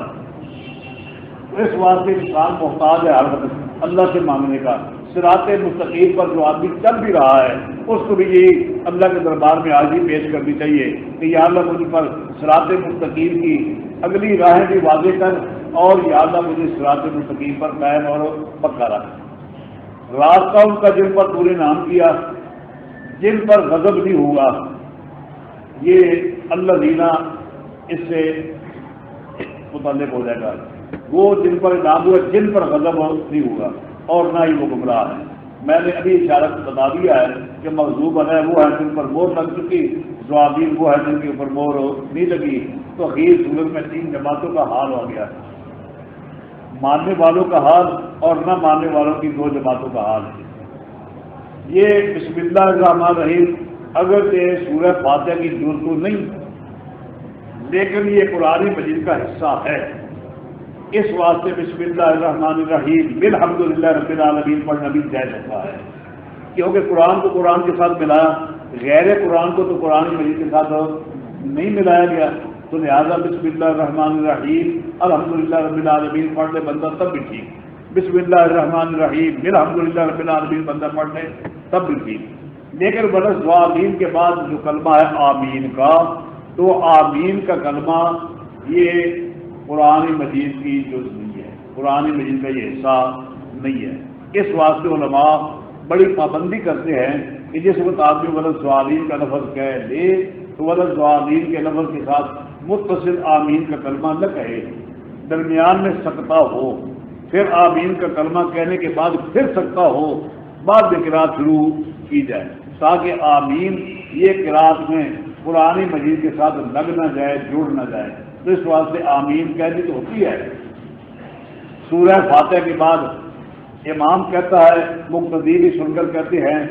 اس واسطے انسان محتاج ہے ہر وقت، اللہ سے مانگنے کا۔ سرات مستقیم پر جو آدمی چل بھی رہا ہے، اس کو بھی یہی اللہ کے دربار میں آج ہی پیش کرنی چاہیے کہ یا اللہ مجھ پر سرات مستقیم کی اگلی راہیں بھی واضح کر اور یا اللہ مجھے سرات مستقیم پر قائم اور پکا رکھ۔ راستہ ان کا جن پر پورے نام کیا، جن پر غضب نہیں ہوا، یہ اللہ دینا اس سے متعلق ہو جائے گا۔ وہ جن پر نام ہوا، جن پر غضب نہیں ہوگا، اور نہ ہی وہ گمراہ ہے میں نے ابھی اشارت بتا دیا ہے کہ مغزوب ہے وہ ہے جن پر مور لگ چکی زوابین وہ ہے جن کے اوپر مور نہیں لگی۔ تو خیر سورت میں تین جماعتوں کا حال ہو گیا۔ ماننے والوں کا حال اور نہ ماننے والوں کی دو جماعتوں کا حال۔ یہ بسم اللہ الرحمن الرحیم اگر یہ سورہ فاتحہ کی ضرورت نہیں، لیکن یہ قرآن مجید کا حصہ ہے۔ اس واسطے بسم اللہ الرحمن الرحیم بالحمد للہ رب العالمین پڑھنا بھی جائز جی ہوتا ہے۔ کیونکہ قرآن کو قرآن کے ساتھ ملایا، غیر قرآن کو تو قرآن مجید کے ساتھ نہیں ملایا گیا۔ تو لہٰذا بسم اللہ الرحمن الرحیم الحمد للہ رب العالمین پڑھ لے، بندہ تب بھی ٹھیک۔ بسم اللہ الرحمن الرحیم بالحمد للہ رب العالمین، بندہ پڑھ لے، تب بھی ٹھیک۔ لیکن برس دعامین کے بعد جو کلمہ ہے آمین کا، تو آمین کا کلمہ یہ قرآن مجید کی جو نہیں ہے، قرآن مجید کا یہ حصہ نہیں ہے۔ اس واسطے علماء بڑی پابندی کرتے ہیں کہ جس وقت آدمی ولد سوالین کا لفظ کہہ لے، تو ولد سوالین کے لفظ کے ساتھ متصل آمین کا کلمہ نہ کہے۔ درمیان میں سکتا ہو، پھر آمین کا کلمہ کہنے کے بعد پھر سکتا ہو، بعد میں کراط شروع کی جائے۔ تاکہ آمین یہ کراط میں قرآن مجید کے ساتھ لگ نہ جائے، جڑ نہ جائے۔ تو اس واسطے آمین کہنی تو ہوتی ہے۔ سورہ فاتح کے بعد امام کہتا ہے، مقتدی بھی سن کر کہتے ہیں۔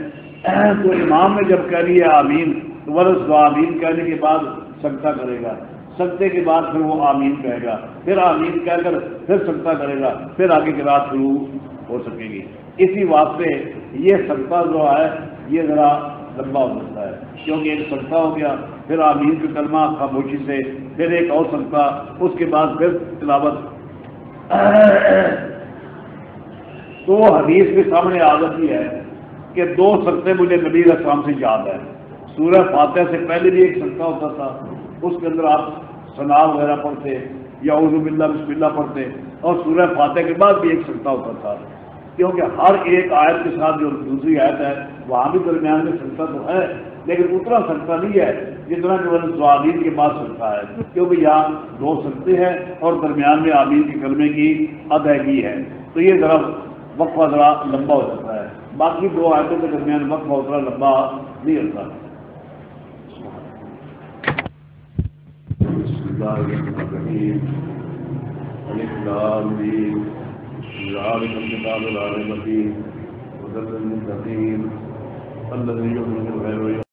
تو امام نے جب کہہ ہے آمین، تو ورس آمین کہنے کے بعد سکتا کرے گا۔ سکتے کے بعد پھر وہ آمین کہے گا۔ پھر آمین کہہ کر پھر سکتا کرے گا۔ پھر آگے کی رات شروع ہو سکے گی۔ اسی واسطے یہ سکتا جو ہے، یہ ذرا لمبا ہو سکتا ہے۔ کیونکہ ایک سلطہ ہو گیا پھر آمین کا کلمہ خاموشی سے، پھر ایک اور سلطہ اس کے بعد پھر تلاوت۔ تو حدیث کے سامنے عادت ہی ہے کہ دو سلطے مجھے نبی اسلام سے یاد ہے سورہ فاتح سے پہلے بھی ایک سلطہ ہوتا تھا، اس کے اندر آپ ثنا وغیرہ پڑھتے، یا اردو بلّہ بسم اللہ پڑھتے، اور سورہ فاتح کے بعد بھی ایک سلطہ ہوتا تھا۔ کیونکہ ہر ایک آیت کے ساتھ جو دوسری آیت ہے وہاں بھی درمیان میں سلطہ تو ہے لیکن اتنا سلطہ نہیں ہے جتنا کہ وہ سوادین کے بعد سلطہ ہے، کیونکہ یہاں دو سلطے ہیں اور درمیان میں آمین کے کلمے کی ادائیگی ہے۔ تو یہ ذرا وقفہ ذرا لمبا ہو سکتا ہے۔ باقی دو آیتوں کے درمیان وقفہ اتنا لمبا نہیں ہوتا۔ الذي يؤمن بالغيب